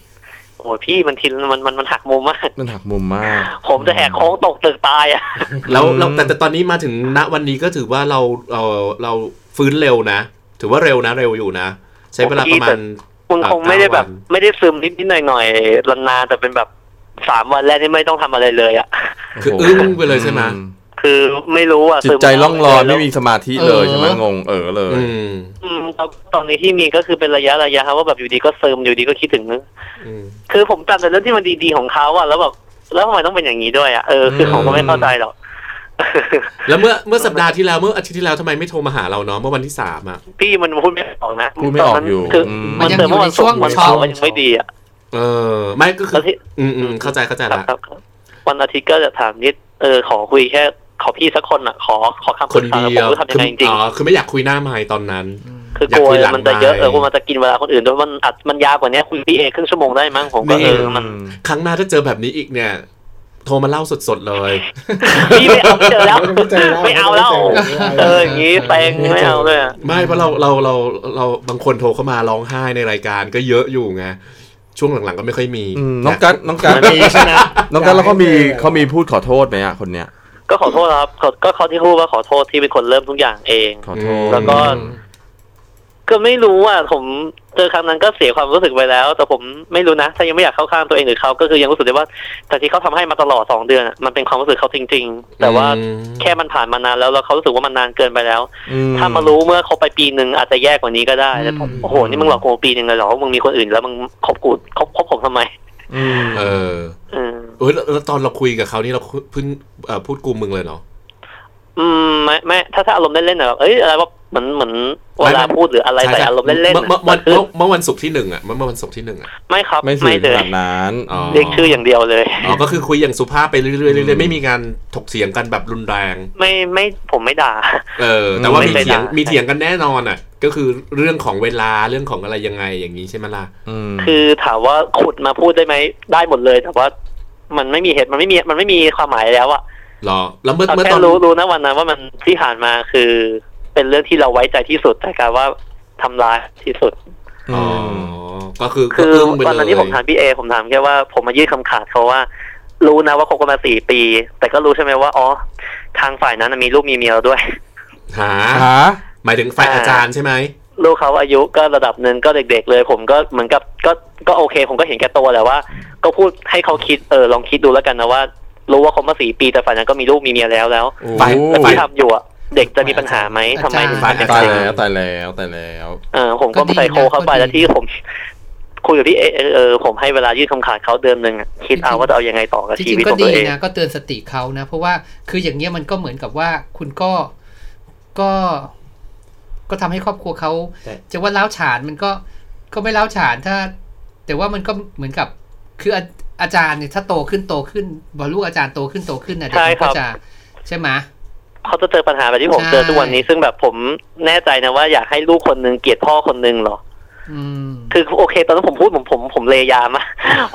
E: โอ้ยพี่มันทีมันมันมันหักมุมมาก
A: มันหักมุมมาก
E: ผมจะแหกโค้งตกตึกตายอะ
C: แล้ว
A: อืม
C: แล้วแต่แต่ตอนนี้มาถึงณวันนี้ก็ถือว่าเราเราเราฟื้นเร็วนะ ถือว่าเร็วนะเร็วอยู่นะ ใช้เวลาประมาณ
E: คุณ
C: อ่า
E: คงไม่ได้แบบ
C: เก้าวัน
E: ไม่ได้ซึมนิดนิดหน่อยหน่อยๆนานๆแต่เป็นแบบสามวันแรกที่ไม่ต้องทำอะไรเลยอะ
C: คือ
A: โโห
C: อึ้งไปเลยใช่ไหม
A: อื
E: คือไม่รู้อะ
A: จิ
E: ซึ
A: ต
E: ม
A: ใจล่องลอย
E: แว
A: ไม่มีสมาธิเลยใช่ไหมงงเออเลย
C: อืม
E: อืมแล้วตอนนี้ที่มีก็คือเป็นระยะระยะครับว่าแบบอยู่ดีก็ซึมอยู่ดีก็คิดถึง
C: อืม
E: คือผมจำแต่เรื่องที่มันดีๆของเขาอะแล้วแบบแล้วทำไมต้องเป็นอย่างนี้ด้วยอะเออคือผมก็ไม่เข้าใจหรอก
C: แล้วเมื่อเมื่อสัปดาห์ที่แล้วเมื่ออาทิตย์ที่แล้วทำไมไม่โทรมาหาเราเนาะเมื่อวันที่สามอะ
E: พี่มันพูดไม่ออกนะ
A: พูดไม่ออกอยู่
E: คือ
A: อืม
E: มันเติมเมื่อวันศุกร์วันเสาร์มันยังไม่ดีอะ
C: เออ ไม่ก็คื
E: แล้
C: อ
E: วที่
C: อืมอืมเข้าใจเข้าใจ
E: ครับ
C: ละ
E: ครับครับวันอาทิตย์ก็จะถามนิดเออขอคุยแค่ ขอพี่สักคนอะขอขอคำ
C: ค
E: ปรึ
C: น
E: กษา
C: เดี
E: แล้วผม
C: ยว
E: รู้ทำยังไงจริง
C: อ๋อคือไม่อยากคุยหน้าไมค์ตอนนั้น
E: ๆคือกลัว
C: อยากคุยหลัง
E: มันจะเยอะ
C: ไมค์
E: เออกลัวมันจะกินเวลาคนอื่นด้วยมันอัดมันยาวกว่านี้คุยพี่เอครึ่งชั่วโมงได้มั้งผมก็เออมัน
C: ครั้งหน้าถ้าเจอแบบนี้อีกเนี่ยโทรมาเล่าสดๆเลย
E: พี่ไม่เอาไม่เจอแล้ว
D: ไม่เจอแล้ว
E: ไม่เอาแล้ว
D: ไม่เจอแล้ว
E: เอออย่างงี้เต็งไม่เอาเลยอะ
C: ไม่เพราะเราเราเราเราบางคนโทรเข้ามาร้องไห้ในรายการก็เยอะอยู่ไง ช่วงหลังๆก็ไม่ค่อยมี
A: อืมน้องกัดน้องกัด
D: มีใช่ไหม
A: น้องกัดแล้วเขามีเขามีพูดขอโทษไหมอะคนเนี้ย
E: ก็ขอโทษครับขอก็เขาที่พูดว่าขอโทษที่เป็นคนเริ่มทุกอย่างเอง
A: ขอโทษ
E: แล้วก็ ก็ไม่รู้อะผมเจอครั้งนั้นก็เสียความรู้สึกไปแล้ว แต่ผมไม่รู้นะ ถ้ายังไม่อยากเข้าข้างตัวเองหรือเขาก็คือยังรู้สึกได้ว่าแต่ที่เขาทำให้มาตลอดสองเดือนอะมันเป็นความรู้สึกเขาจริง ๆ แต่ว่า
C: อืม
E: แค่มันผ่านมานานแล้วแล้วเขารู้สึกว่ามันนานเกินไปแล้ว
A: อื
E: ถ้ามารู้เมื่อเขาไปปีหนึ่งอาจจะแย่กว่านี้ก็ได้แต่ผม
B: อืม
E: โอ้โหนี่มึงหลอกกูปีหนึ่งเลยเหรอว่ามึงมีคนอื่นแล้วมึงคบกูคบคบผมทำไม
A: อืม
C: เออ
E: อืม
C: เอยแล้วแล้วตอนเราคุยกับเขานี่เราเพิ่งเอ่อพูดกูมึงเลยเนาะ
E: อืมไม่ไม่ถ้าถ้าอารมณ์เล่นๆน่ะแบบเอ้ยอะไรว่าเหมือนเหมือนเวลาพูดหรืออะไร
C: ใช่
E: ใส่
C: ใช่
E: อารมณ์เล่นๆ
C: เมื่อ
E: น่ะ
C: เมื่อวัน
E: คือ
C: เมื่อเมื่อวันศุกร์ที่หนึ่งอะเมื่อเมื่อวันศุกร์ที่หนึ่งอะ
E: ไม่ครับ
A: ไม่สื่
E: ไม่
A: อ
E: เล
A: ข
E: ย
A: นาดนั้น
C: อ๋อ
E: เรียกชื่ออย่างเดียวเลย
C: อ๋อก็คือคุยอย่างสุภาพไปเรื่อยๆเรื่อยๆไม่มีการถกเถียงกันแบบรุนแรง
E: ไม่ไม่ผมไม่ด่า
C: เออ แต่ว่า
E: ไม่
C: มี
E: เคย
C: เถียง
E: ด่ามี
C: มีเถียงกันแน่นอนอะ ก็คือเรื่องของเวลาเรื่องของอะไรยังไงอย่างนี้ใช่ไหมล่ะ
A: อืม
E: คือถามว่าขุดมาพูดได้ไหมได้หมดเลย แต่ว่ามันไม่มีเหตุมันไม่มีมันไม่มีความหมายแล้วอะ
C: หรอแล้วเมื่อ
E: เอา
C: เมื่อ
E: แค่
C: ตอน
E: รู้รู้นะวันนั้นว่ามันที่ผ่านมาคือ เป็นเรื่องที่เราไว้ใจที่สุดแต่กลารว่าทำร้ายที่สุด
C: อ๋อก็คือ
E: คือ
C: ก็อึ้งไป
E: ตอนนั้น
C: เลย
E: ที่ผมถามพี่เอผมถามแค่ว่าผมมายื่นคำขาดเขาว่า รู้นะว่าคบกันมาสี่ปี แต่ก็รู้ใช่ไหมว่าอ๋อทางฝ่ายนั้นนะมีลูกมีเมียแล้วด้วย
C: หา
A: หา
C: หมายถึงฝ่ายอาจารย์ใช่ไหม
E: ลูกเขาอายุก็ระดับหนึ่งก็เด็ก ๆ เลย ผมก็เหมือนกับก็ก็โอเค ผมก็เห็นแก่ตัวแหละว่า ก็พูดให้เขาคิดเออลองคิดดูแล้วกันนะว่า รู้ว่าคบมาสี่ปีแต่ฝ่ายนั้นก็มีลูกมีเมียแล้วแล้ว
A: โอ้
C: ไป
E: แล้วที่ทำอยู่อะเด็กจะมีปัญหาไหมทำไมถึง
B: อาจารย์
E: ทำอย่าง
A: ตาย
E: นั้น
A: แล้วตายแล้วตายแล้ว
E: เออผมก็
B: ก็ดีนะ
E: ใส่โคเข้าไป
B: ก็ดี
E: แล้วที่ผมคุยกับพี่เอเอเออผมให้เวลายื่นคำขาดเขาเดือนหนึ่งอะคิดเอาว่าจะเอายังไงต่อกับ
B: จ
E: ชี
B: ริง
E: วิต
B: ๆก็
E: ของ
B: ดี
E: ตัวเอง
B: นะก็เตือนสติเขานะ เพราะว่าคืออย่างเงี้ยมันก็เหมือนกับว่าคุณก็ก็ ก็ทำให้ครอบครัวเขา
C: แต่
B: จะว่าเล้าวฉานมันก็ก็ไม่เล้าวฉานถ้า แต่ว่ามันก็เหมือนกับ คืออาอาจารย์เนี่ยถ้าโตขึ้นโตขึ้นพอลูกอาจารย์โตขึ้นโตขึ้นนะเด็กมันก็จะใช่ไหม
E: เขาจะเจอปัญหาแบบที่ผม
B: ใช่
E: เจอทุกวันนี้ซึ่งแบบผมแน่ใจนะว่าอยากให้ลูกคนหนึ่งเกลียดพ่อคนหนึ่งเหรอ
B: อืม
E: คือโอเค ตอนนั้นผมพูดผมผมผมเลยามอะ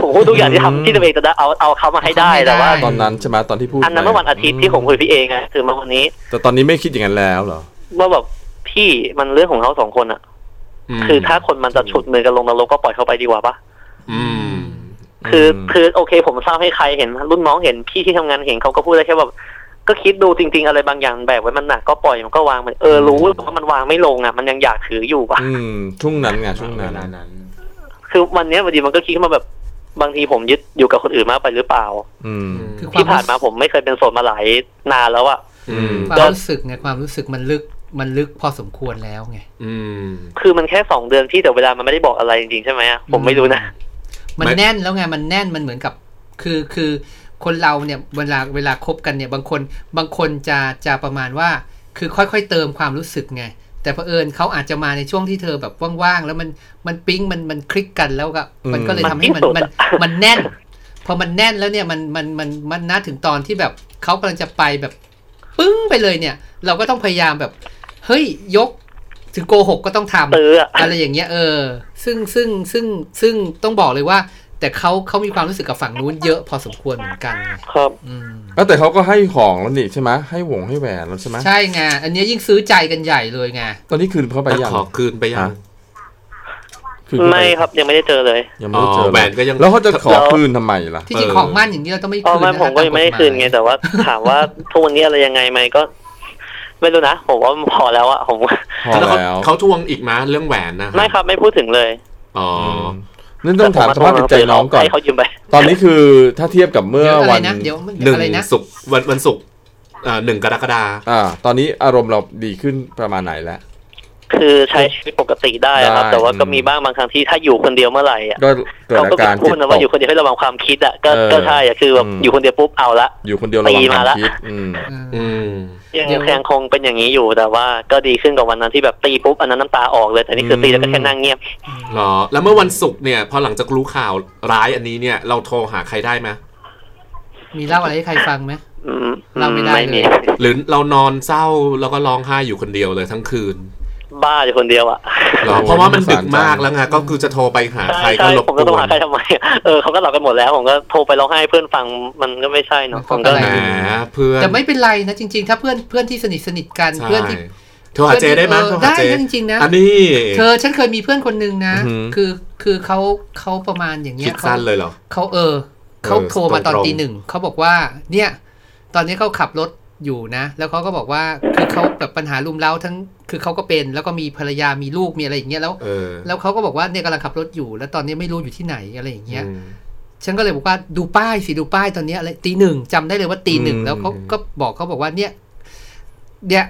E: ผมพูดทุกอย่างที่ทำที่ตัวเองจะได้เอาเอาเขามาให้ได้แต่ว่า
A: ตอนนั้นใช่ไหมตอนที่พูด
E: อันนั้นเมื่อวันอาทิตย์ที่ผมคุยกับพี่เองอะคือมาวันนี้
A: แต่ตอนนี้ไม่คิดอย่างนั้นแล้วเหรอ
E: ว่าแบบ พี่มันเรื่องของเขาสองคนอะ
C: ม
E: คือถ้าคนมันจะฉุดมือกันลงนรกก็ปล่อยเขาไปดีกว่าปะ
C: อืม
E: คือ
A: ม
E: คือโอเค ผมทราบให้ใครเห็น รุ่นน้องเห็นพี่ที่ทำงานเห็นเขาก็พูดได้แค่แบบก็คิดดูจริง ๆ อะไรบางอย่างแบกไว้มันหนักก็ปล่อยมันก็วางมันเออรู้ว่ามันวางไม่ลงอะมันยังอยากถืออยู่ปะ
A: อืมช่วงนั้นไงช่วง
C: เว
A: นั้น
C: ลานั้น
E: คือวันเนี้ยบางทีมันก็คิดขึ้นมาแบบบางทีผมยึดอยู่กับคนอื่นมากไปหรือเปล่า
A: อืม
B: คือควา
E: ที่
B: ม
E: ผ่านมาผมไม่เคยเป็นโสดมาหลายนานแล้วอะ
C: อืม
B: ความรู้สึกไงความรู้สึกมันลึก มันลึกพอสมควรแล้วไง
C: อืม
E: คือมันแค่สองเดือนพี่แต่เวลามันไม่ได้บอกอะไรจริงๆใช่ไหมอะผมไม่รู้นะ
B: มัน
C: ไม่
B: แน่นแล้วไงมันแน่นมันเหมือนกับ คือคือคนเราเนี่ยเวลาเวลาคบกันเนี่ยบางคนบางคนจะจะประมาณว่า คือค่อยๆเติมความรู้สึกไง แต่เผอิญเขาอาจจะมาในช่วงที่เธอแบบว่างๆแล้วมันมันปิ๊งมันมันคลิกกันแล้วก็มันก็เลยทำให้มันมันมันแน่นพอมันแน่นแล้วเนี่ยมันมันมันมันน่าถึงตอนที่แบบเขากำลังจะไปแบบปึ้งไปเลยเนี่ย เราก็ต้องพยายามแบบ เฮ้ยยกถึงโกหกก็ต้องทำ
E: ตื้ออะ
B: อะไรอย่างเงี้ยเออ ซึ่งซึ่งซึ่งซึ่งต้องบอกเลยว่า แต่เขาเขามีความรู้สึกกับฝั่งนู้นเยอะพอสมควรเหมือนกันไง
E: ครับ
B: อืม
A: แล้วแต่เขาก็ให้ของแล้วนี่ใช่ไหมให้หวงให้แหวนแล้วใช่ไหม
B: ใช่ไงอันเนี้ยยิ่งซื้อใจกันใหญ่เลยไง
A: ตอนนี้คืนเขาไป
C: แล้ว
A: ยัง
C: ขอคืนไปยัง
A: ฮะคืนเขาป
E: ไม่ครับยังไม่ได้เจอเลย
A: ยังไม่ได้เจอ
C: อ๋อแหวนก็ยัง
A: แล้วเขาจะขอคืนทำไมล่ะ
B: ที่จริง
C: เออ
B: ของมั่นอย่างนี้เราต้องไม่
E: อ๋อ
B: คืน
E: ไม่
B: นะ
E: ผมก็ยังไม่ได้คืนไง
B: ตามกฎหมาย
E: แต่ว่า ถามว่าทุกวันนี้อะไรยังไงไหมก็ ไม่รู้นะ ผมว่าพอแล้วอะผม
A: พอ
C: แล้วเขา
A: แล้ว
C: เขาทวงอีกมาเรื่องแหวนนะ
E: ไม่ครับไม่พูดถึงเลย
C: อ๋อ
A: มนั่นต้องถามสภาพจิตใจน้องก่อน
E: ให้เขายืมไป
A: ตอนนี้คือถ้าเทียบกับเมื่อ
B: เดี๋ยวอะไร
A: วัน
B: นะเดี๋ยวมัน
C: หนึ่ง
B: อะไรนะ
C: ศุกร์วันวันศุกร์อ่าหนึ่งกรกฎา
A: อ่า ตอนนี้อารมณ์เราดีขึ้นประมาณไหนแล้ว
E: คือใช้ชีวิตปกติได้อะครับ
A: ได้
E: แต่ว่าก็
A: อืม
E: มีบ้างบางครั้งที่ถ้าอยู่คนเดียวเมื่อไหร่อะ
A: ก็เกิด
E: เขา
A: อา
E: ก็
A: การ
E: พู
A: จิ
E: ด
A: ต
E: นะ
A: ต
E: ว่าอกยู่คนเดียวให้ระวังความคิดอะก็
A: เออ
E: ก็ใช่อะคือแบบ
A: อืม
E: อยู่คนเดียวปุ๊บเอาละ
A: อยู่คนเดียวระวัง
E: ตี
A: ค
E: มาวา
A: ม
E: ละ
A: คิดอืม
B: เออ
C: อืม
E: ยัง
B: เดี๋ยว
E: ยังคงเป็นอย่างนี้อยู่แต่ว่าก็ดีขึ้นกว่าวันนั้นที่แบบตีปุ๊บอันนั้นน้ำตาออกเลยแต่นี่คือตีแล้วก็แค่นั่งเงียบ
C: เหรอแล้วเมื่อวันศุกร์เนี่ยพอหลังจากรู้ข่าวร้ายอันนี้เนี่ย เราโทรหาใครได้ไหม
B: มีเล่าอะไรให้ใครฟังไหม
E: อืม
B: เราไม่ได้
E: ไม่มี
B: เลย
C: หรือเรานอนเศร้าแล้วก็ร้องไห้อยู่คนเดียวเลยทั้งคืน
E: บ้าอยู่คนเดียวอะ
C: เหรอ
A: โอ้
C: เพราะว่ามันดึก
A: สงสาร
C: มาก
A: จัง
C: แล้วไงก็คือจะโทรไปหาใคร
E: ใช่
C: ก็
E: ใช่
C: รบ
E: ผม
C: ก
E: ก็ต้อง
C: ว
E: หานใครทำไมเออเขาก็หลับกันหมดแล้วผมก็โทรไปร้องไห้ให้เพื่อนฟังมันก็ไม่ใช่เนาะผมก็
B: อะไร
C: แหมเพื่อน
B: แต่ไม่เป็นไรนะจริง ๆ ถ้าเพื่อนเพื่อนที่สนิทสนิทกัน
C: ใช่
B: เพื่อนที่
C: โทรหาเจได้ไหม
B: เออ
C: โทรหา
B: ได้
C: เจ
B: นะจริงๆนะ
C: อันนี้
B: เธอฉันเคยมีเพื่อนคนหนึ่งนะ
A: อือหือ
B: คือคือเขาเขาประมาณอย่างเงี้
C: คิ
B: ย
C: ด
B: เขา
C: สั้นเลยเหรอ
B: เขาเออเขา
C: เออ
B: โทรมาตอน
C: ตรงๆ
B: ตีหนึ่งเขาบอกว่า เนี่ย ตอนนี้เขาขับรถ อยู่นะ แล้วเขาก็บอกว่าคือเขาแบบปัญหารุมเร้าทั้งคือเขาก็เป็น แล้วก็มีภรรยามีลูกมีอะไรอย่างเงี้ยแล้ว
C: เออ
B: แล้วเขาก็บอกว่าเนี่ยกำลังขับรถอยู่ แล้วตอนนี้ไม่รู้อยู่ที่ไหนอะไรอย่างเงี้ย
C: อืม
B: ฉันก็เลยบอกว่าดูป้ายสิดูป้ายตอนเนี้ยอะไรตีหนึ่งจำได้เลยว่าตีหนึ่ง
A: อืม
B: แล้วเขาก็บอกเขาบอกว่าเนี่ยเนี่ย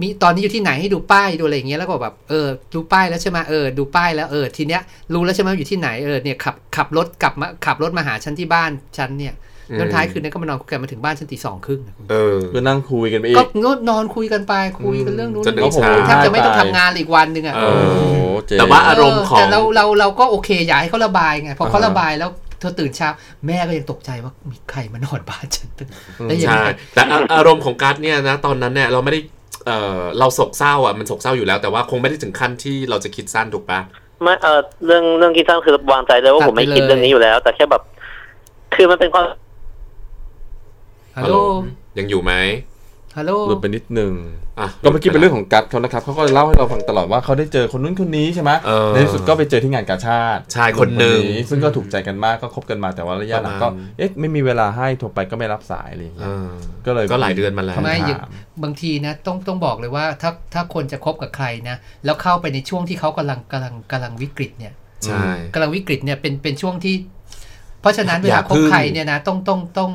B: มีตอนนี้อยู่ที่ไหนให้ดูป้ายดูอะไรอย่างเงี้ยแล้วก็แบบเออดูป้ายแล้วใช่ไหมเออดูป้ายแล้วเออทีเนี้ยรู้แล้วใช่ไหมว่าอยู่ที่ไหนเออเนี่ยขับขับรถกลับมาขับรถมาหาฉันที่บ้านฉันเนี่ย แล้วท้ายคืนนั้นก็มานอนคุยกันมาถึงบ้านฉันตีสองครึ่ง
C: เออ
A: ก็นั่งคุยกันไปอี
B: ก็
A: ก
B: นอนคุยกันไปคุยกันเรื่องนู้น
C: จนถึ
B: เรื่องง
C: เช้า
B: นี้แทบจะไม่ต้องทำงานเลยอีกวันหนึ่งอะ
C: เอ
A: โอ้
C: อ
A: โหเจ๊
C: แต่ว่าอารมณ์ของ
B: แต่เราเราเราก็โอเคอยากให้เขาระบายไงพอเขา
A: อ่าฮะ
B: ระบายแล้วเธอตื่นเช้าแม่ก็ยังตกใจว่ามีใครมานอนบ้านฉันตื่นแล้วยัง
C: ใช่
B: ไง
C: แต่อาอารมณ์ของกัสเนี่ยนะตอนนั้นเนี่ยเราไม่ได้เออเราโศกเศร้าอะมันโศกเศร้าอยู่แล้วแต่ว่าคงไม่ได้ถึงขั้นที่เราจะคิดสั้นถูกปะ
E: ไม่เออเรื่องเรื่องคิดสั้นคือวางใจเลยว่าผมไม่คิดเรื่องนี้อยู่แล้ว แต่แค่แบบ คือมันเป็นความ
B: ฮัลโหล
C: ยังอยู่ไหม
B: ฮัลโหล
A: หลุดไปนิดนึง
C: อะ
A: ก็เมื่อกี้เป็นเรื่องของกัตเขานะครับเขาก็เล่าให้เราฟังตลอดว่าเขาได้เจอคนนู้นคนนี้ใช่ไหม
C: เออ
A: ในที่สุดก็ไปเจอที่งานกาชาติ
C: ใช่คนหนึ่ง
A: ซึ่งก็ถูกใจกันมากก็คบกันมาแต่ว่าระยะหลังก็
C: ประมาณ
A: เอ๊ะไม่มีเวลาให้โทรไปก็ไม่รับสายอะไรอย่าง
C: เอ
A: เงี้ย
C: อ
A: ก็เลย
C: ก็หลายเดือนมาแล้ว
A: คำถ
B: ไม่อย่างบางทีนะต้องต้องบอกเลยว่าถ้าถ้าคนจะคบกับใครนะแล้วเข้าไปในช่วงที่เขากำลังกำลังกำลังวิกฤตเนี่ย
C: ใช่
B: กำลังวิกฤตเนี่ยเป็นเป็นช่วงที่ เพราะฉะนั้นเว
C: อย่า
B: ลาคบ
C: พึ่ง
B: ใครเนี่ยนะต้องต้องต้อง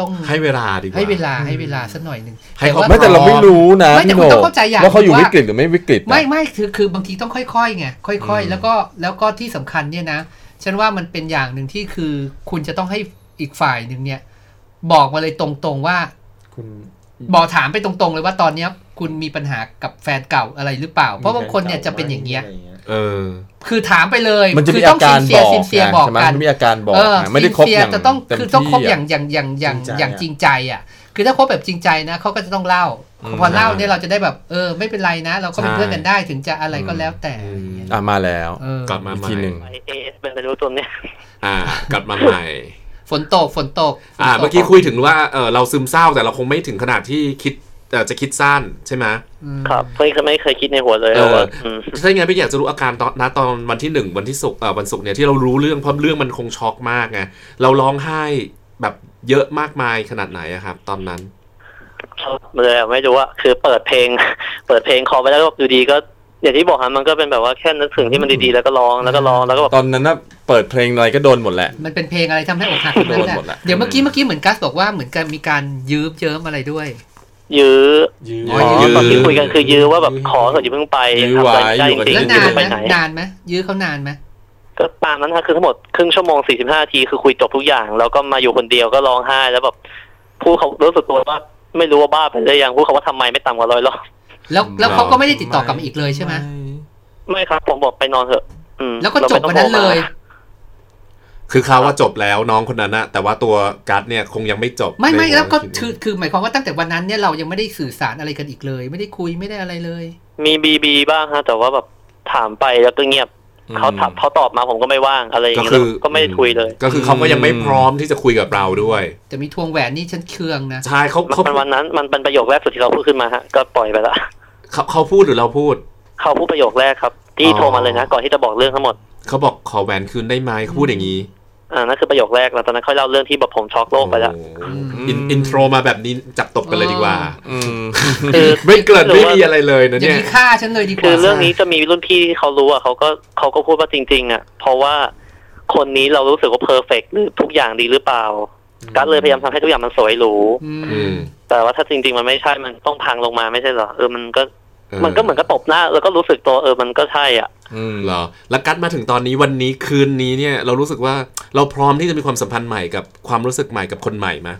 B: ต้อง
C: ให้เวลาดีกว่า
B: ให้เวลาให้เวลาสักหน่อยหนึ่ง
C: ให้เขา
B: แต่ว่า
A: ไม่แต่เราไม่รู้นะ
B: ไม่แต่
A: พี่
B: คุณ
A: โห
B: ต้องเข้าใจอย่าง
A: ว่าเขาอยู่
B: ว่า
A: วิกฤตหรือไม่วิกฤตอะ
B: ไม่ไม่คือคือบางทีต้องค่อยๆไงค่อย ๆ แล้วก็แล้วก็ที่สำคัญเนี่ยนะฉันว่ามันเป็นอย่างหนึ่งที่คือคุณจะต้องให้อีกฝ่ายหนึ่งเนี่ย บอกมาเลยตรงๆว่า
D: คุณ
B: บอกถามไปตรงๆเลยว่าตอนเนี้ย คุณมีปัญหากับแฟนเก่าอะไรหรือเปล่า เพราะบางคนเนี่ยจะเป็นอย่างเงี้ย
C: เออ
B: คือถามไปเลย
A: มันจะ
B: คื
A: มี
B: ต้
A: อาการ
B: ซิ
A: บ
B: น
A: อก
B: เซียซินเซีย
A: ไง
B: บอก
A: ใช่ไหม
B: กัน
A: มันมีอาการบอก
B: เออ
A: ไงไม่ได้คบ
B: ซิน
A: อ
B: เซี
A: ย่าง
B: จะต้อง
A: เต็ม
B: คือต้องคบ
A: ที่
B: อย่างอย่างอย่างอย่างอย่างจริงใจอะ คือถ้าคบแบบจริงใจนะเขาก็จะต้องเล่า
A: อืม
B: พอเล่าเนี่ยเราจะได้แบบเออไม่เป็นไรนะ เราก็เป็น
C: ใช่
B: เพื่อนกันได้ถึงจะอะไรก็แล้วแต่
C: อืม
A: อะมาแล้ว
B: เออ
C: กลับมา
A: อีก
C: ใหม่
A: ทีหนึ่ง
E: ไอเอสเป็นไปรู้ตัวเนี่ย
C: อ่ากลับมาใหม่
B: ฝนตกฝนตกฝนต
C: อ่าเมื่อกี้คุยถึงว่าเออเราซึมเศร้าแต่เราคงไม่ถึงขนาดที่คิดเอ่อจะคิดสั้นใช่ไหม
B: อืม
E: ครับไม่เคยไม่เคยคิดในหัวเลย
C: เออ
E: ว่าอืม
C: ถ้าอย่างนั้นพี่อยากจะรู้อาการตอนณตอนวันที่หนึ่งวันที่ศุกร์เอ่อวันศุกร์เนี่ยที่เรารู้เรื่องเพราะเรื่องมันคงช็อกมากไงเราร้องไห้แบบเยอะมากมายขนาดไหนอะครับ ตอนนั้น
E: เลยอะไม่รู้ว่าคือเปิดเพลง เปิดเพลงคอไปแล้วก็อยู่ดีก็อย่างที่บอกฮะมันก็เป็นแบบว่าแค่นึกถึงที่มันดีๆแล้วก็ร้องแล้วก็ร้องแล้วก็แบบ
A: ตอนนั้นน่ะเปิดเพลงอะไรก็โดนหมดแหละ
B: มันเป็นเพลงอะไรทำให้อกหักทั้งนั้นแหละ
A: โดนหมดแหละ
B: เดี๋ยวเมื่อกี้เมื่อกี้เหมือนกัสบอกว่าเหมือนกันมีการยืมเยิ้มอะไรด้วย
E: ยื้อ
D: ยื้อ
E: อ๋อ
A: ยื้อ
E: ตอนที่คุยกันคือยื้อว่าแบบขอเถอะอย่าเพิ่งไป
A: ยื้อไว้
E: ทำใจได้จริง
B: แล้ว
E: ๆ
B: นาน
E: จะ
B: ไหม
E: ไปไหน
B: นานไหมยื้อเขานานไหม
E: ก็ตามนั้นค่ะคือทั้งหมดครึ่งชั่วโมงสี่สิบห้านาทีคือคุยจบทุกอย่าง แล้วก็มาอยู่คนเดียวก็ร้องไห้แล้วแบบพูดเขารู้สึกตัวว่าไม่รู้ว่าบ้าไปหรือยังพูดเขาว่าทำไมไม่ต่ำกว่าร้อยรอบ
B: แล้วแล้วเขาก็ไม่ได้ติดต่อกลับมาอีกเลยใช่ไหม
E: ไม่ครับผมบอกไปนอนเถอะอืม
B: แล้วก็จบวันนั้นเลย
C: คือเขาว่าจบแล้วน้องคนนั้นนะแต่ว่าตัวการ์ดเนี่ยคงยังไม่จบ
B: ไม่ไม่
C: ในหั
B: แล้วก็
C: คิด
B: คือคือหมายความว่าตั้งแต่วันนั้นเนี่ยเรายังไม่ได้สื่อสารอะไรกันอีกเลย ไม่ได้คุยไม่ได้อะไรเลย
E: มีบีบีบ้างฮะแต่ว่าแบบถามไปแล้วก็เงียบ
A: อืม
E: เขาถามเขาตอบมาผมก็ไม่ว่างอะไรอย่าง
C: ก็
E: เงี้ย
C: คือ
E: แล้วก็ไม่ได้คุยเลย
C: ก็คือเขาก็ยังไม่พร้อมที่จะคุยกับเราด้วย
B: แต่มีทวงแหวนนี่ฉันเคืองนะ
C: ใช่เขาเขา
E: มันวันนั้นมันเป็นประโยคแรกสุดที่เราพูดขึ้นมาฮะก็ปล่อยไปละ
C: เขาเขาพูดหรือเราพูด
E: เขาพูดประโยคแรกครับ ที่
C: อ๋อ
E: โทรมาเลยนะ ก่อนที่จะบอกเรื่องทั้งหมด
C: เขาบอกขอแหวนคืนได้ไหมเขาพูดอย่างนี้
E: อ่านั่นคือประโยคแรกแล้วตอนนั้นค่อยเล่าเรื่องที่แบบผมช็อกโลกไปแล้ว
C: โอ้โหอินอินโทรมาแบบนี้จับตบกันเลยดีกว่า
A: อืม
E: คือ
C: ไม่เกริด
E: หรือ
C: ไม่
E: ว่า
C: มีอะไรเลยนะ
B: อย่า
C: เนี่ย
B: มีค่าฉันเลยดีกว่า
E: คือเรื่องนี้จะมีรุ่นพี่ที่เขารู้อะเขาก็เขาก็พูดว่าจริง ๆ อะ เพราะว่าคนนี้เรารู้สึกว่าเพอร์เฟกหรือทุกอย่างดีหรือเปล่ากัสเลยพยายามทำให้ทุกอย่างมันสวยหรู
B: อืม
C: อืม
E: แต่ว่าถ้าจริง ๆ มันไม่ใช่มันต้องพังลงมาไม่ใช่เหรอเออมันก็
C: เออ
E: มันก็เหมือนกับตบหน้า แล้วก็รู้สึกตัวเออมันก็ใช่อะ
A: อืม
C: เหรอ แล้วกัดมาถึงตอนนี้วันนี้คืนนี้เนี่ย เรารู้สึกว่าเราพร้อมที่จะมีความสัมพันธ์ใหม่กับความรู้สึกใหม่กับคนใหม่ไหม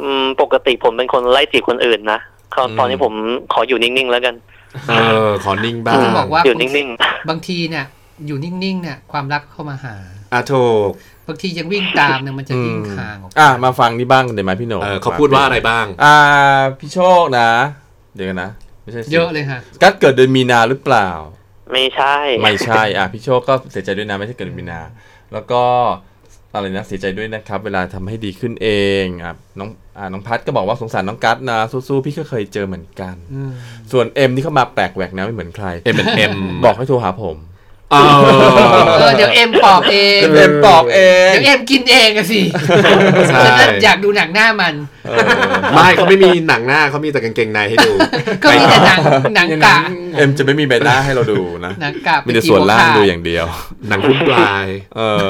E: อืม ปกติผมเป็นคนไล่จีบคนอื่นนะคราวตอนนี้ผมขออยู่นิ่งๆแล้วกัน
C: เออ ขอนิ่งบ้า
B: คื
C: ง
B: อบอกว่า
E: อยู่นิ่ง
B: บางทีเนี่ย อยู่นิ่งๆเนี่ย ความรักเข้ามาหา
C: อะโถก
B: บางทียังวิ่งตามเนี่ยมันจะยิ่งห่างออกไป
A: อะมาฟังนี่บ้างเดี๋ยวไหมพี่โหนง
C: เออเขาพูดว่าอะไรบ้าง
A: อ่า พี่โชคนะ เดี๋ยวกันนะไม่ใช่สิ
B: เยอะเลยค่ะ
A: กัดเกิดเดือนมีนาหรือเปล่า
E: ๆ ไม่ใช่
A: ไม่ใช่ อะพี่โชคก็เสียใจด้วยนะไม่ใช่เกิดเดือนมีนา แล้วก็อะไรนะเสียใจด้วยนะครับ เวลาทำให้ดีขึ้นเองอะน้องอ่าน้องพัดก็บอกว่าสงสารน้องกัดนะสู้ๆพี่ก็เคยเจอเหมือนกัน
B: อืม
A: ส่วนเอ็มที่เข้ามาแปลกแหวกแนวไม่เหมือนใคร
C: เอ็มเป็นเอ็ม
A: บอกให้โทรหาผม
C: เออ
B: เออเดี๋ยวเอ็มตอบเอง
A: เอ็มตอบเอง
B: เดี๋ยวเอ็มกินเองอะสิ
C: ใช่
B: ฉะนั้นอยากดูหนังหน้ามัน
A: เออ
C: ไม่เขาไม่มีหนังหน้าเขามีแต่กางเกงในให้ดู
B: ก็มีแต่หนังหนังกะ
A: เอ็มจะไม่มีใบหน้าให้เราดูนะ
B: หนังกะ
A: มีแต่ส่วนล่างดูอย่างเดียว
C: หนังหุ้มปลาย
A: เออ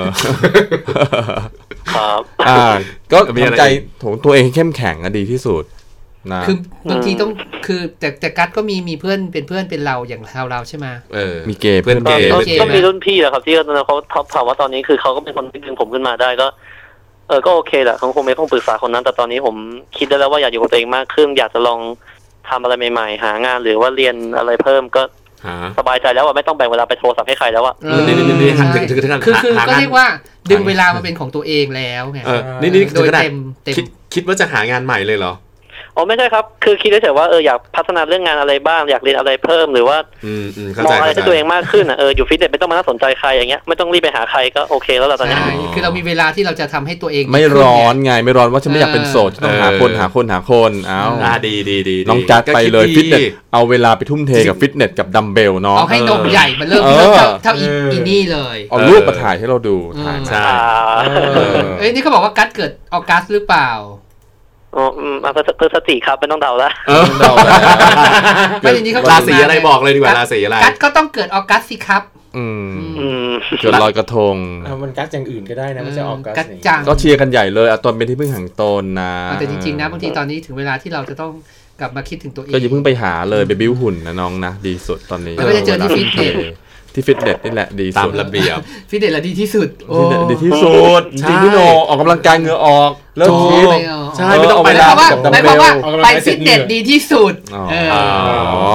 E: ครับ
A: อ่าก็
C: มีอะไร
A: ทำใจของตัวเองเข้มแข็งอะดีที่สุด นะ
B: คือบางทีต้องคือแต่แต่กัดก็มีมีเพื่อนเป็นเพื่อนเป็นเราอย่างเราเราใช่ไหม
C: เออ
A: มีเกย์
C: เพื่อนเกย์
E: ก็
B: โอเค
E: ก็มีรุ่นพี่แหละครับที่เขาเขาถามว่าตอนนี้คือเขาก็เป็นคนที่ดึงผมขึ้นมาได้ก็เออก็โอเคแหละเขาคงไม่ต้องปรึกษาคนนั้น แต่ตอนนี้ผมคิดได้แล้วว่าอยากอยู่กับตัวเองมากขึ้น อยากจะลองทำอะไรใหม่ๆ หางานหรือว่าเรียนอะไรเพิ่มก็
C: หา
E: สบายใจแล้วว่าไม่ต้องแบ่งเวลาไปโทรศัพท์ให้ใครแล้วอะ
B: เออ
C: นี่นี่นี่
B: ใช่
C: ถึงถึงถึง
B: คือคือ
C: หา
B: ก็
C: งาน
B: เรียกว่าดึงเวลามาเป็นของตัวเองแล้วไง
C: เออนี่นี่
B: โด
C: ถึง
B: ย
C: ขนาด
B: เต็มเต็ม
C: คิดคิดว่าจะหางานใหม่เลยเหรอ
E: อ๋อไม่ใช่ครับ คือคิดเฉยๆว่าเอออยากพัฒนาเรื่องงานอะไรบ้าง อยากเรียนอะไรเพิ่มหรือว่า
C: อืมอืมเข้าม
E: อ
C: ใจ
E: งอะไร
C: เข้าใจ
E: ที่ตัวเองมากขึ้นอะเอออยู่ฟิตเนสไม่ต้องมาน่าสนใจใครอย่างเงี้ยไม่ต้องรีบไปหาใครก็โอเคแล้วล่ะตอนเนี้ย
B: ใช่คือเรามีเวลาที่เราจะทำให้ตัวเอง
A: ไม่
B: ขึ้
A: ร้อน
B: ไง
A: ไงไม่ร้อนว่าฉันไม่อยากเป็นโสดฉันต้องหาคนหาคนหาคนเอ้า
C: อ่าดีดีดีดี
A: น้องจัดไปเลย
C: ก็คิ
A: ฟิต
C: ด
A: เน
C: ดี
A: สเอาเวลาไปทุ่มเทกับฟิตเนสกับดัมเบลเนาะ
B: เอาให้นม
C: เออ
B: ใหญ่มันเริ่ม
A: เออ
B: เริ่มเท่าเท่าอี
D: เอออี
B: อีนี่เลย
A: เอารูปมาถ่ายให้เราดูถ่ายมา
C: ใช่
E: อ่า
A: เออ
B: เอ้ยนี่เขาบอกว่ากัดเกิดออกัสหรือเปล่า
E: อ๋ออืมอะพฤศจิครับไม่ต้องเดาละ
C: เออ
A: เดาแล้ว
B: ไม่อย่างนี้เขา
C: ราศีอะไรบอกเลยดีกว่าราศีอะไร
B: กัดก็ต้องเกิดออกัสสิครับ
A: อืม
E: อืม
A: เกิดลอยกระทง
D: เอามันกัสอย่างอื่นก็ได้นะไม่ใช่ออกกัส
B: กัด
D: อย่าง
B: จัง
A: ก็เชียร์กันใหญ่เลยอะตอนเป็นที่พึ่งแห่งตนนะ
B: แต่จริงๆนะบางทีตอนนี้ถึงเวลาที่เราจะต้องกลับมาคิดถึงตัวเอง
A: ก็อย่าเพิ่งไปหาเลยไปบิ้วหุ่นนะน้องนะ ดีสุดตอนนี้
B: แล้วก็จะเจอที่ฟิตเนส
A: ที่ฟิตเนสนี่แหละดี
C: ตา
A: สุ
C: ม
A: ด
C: ระเบียบ
B: ฟิตเนสละดีที่สุดโอ้
A: ฟิตเนสดีที่สุดจ
C: ใช่
A: ริงๆพี่โนออกกำลังกายเหงื่อออกเลิก
C: ถูก
A: คิด
B: ไม่เอา
C: ใช่ไม่ต้องไป
A: เออ
B: หมาย
A: เอา
B: ความว่า
A: กับดัม
B: หมาย
A: เบ
B: ความ
A: ล
B: ว่า
D: ออกกำลัง
B: ไป
D: กายเสร็
B: ฟิ
D: จ
B: ต
D: เห
B: เน
D: นื่
B: ส
D: อย
B: ดีที่สุด
A: อ๋อ
B: เออ
A: อ๋อ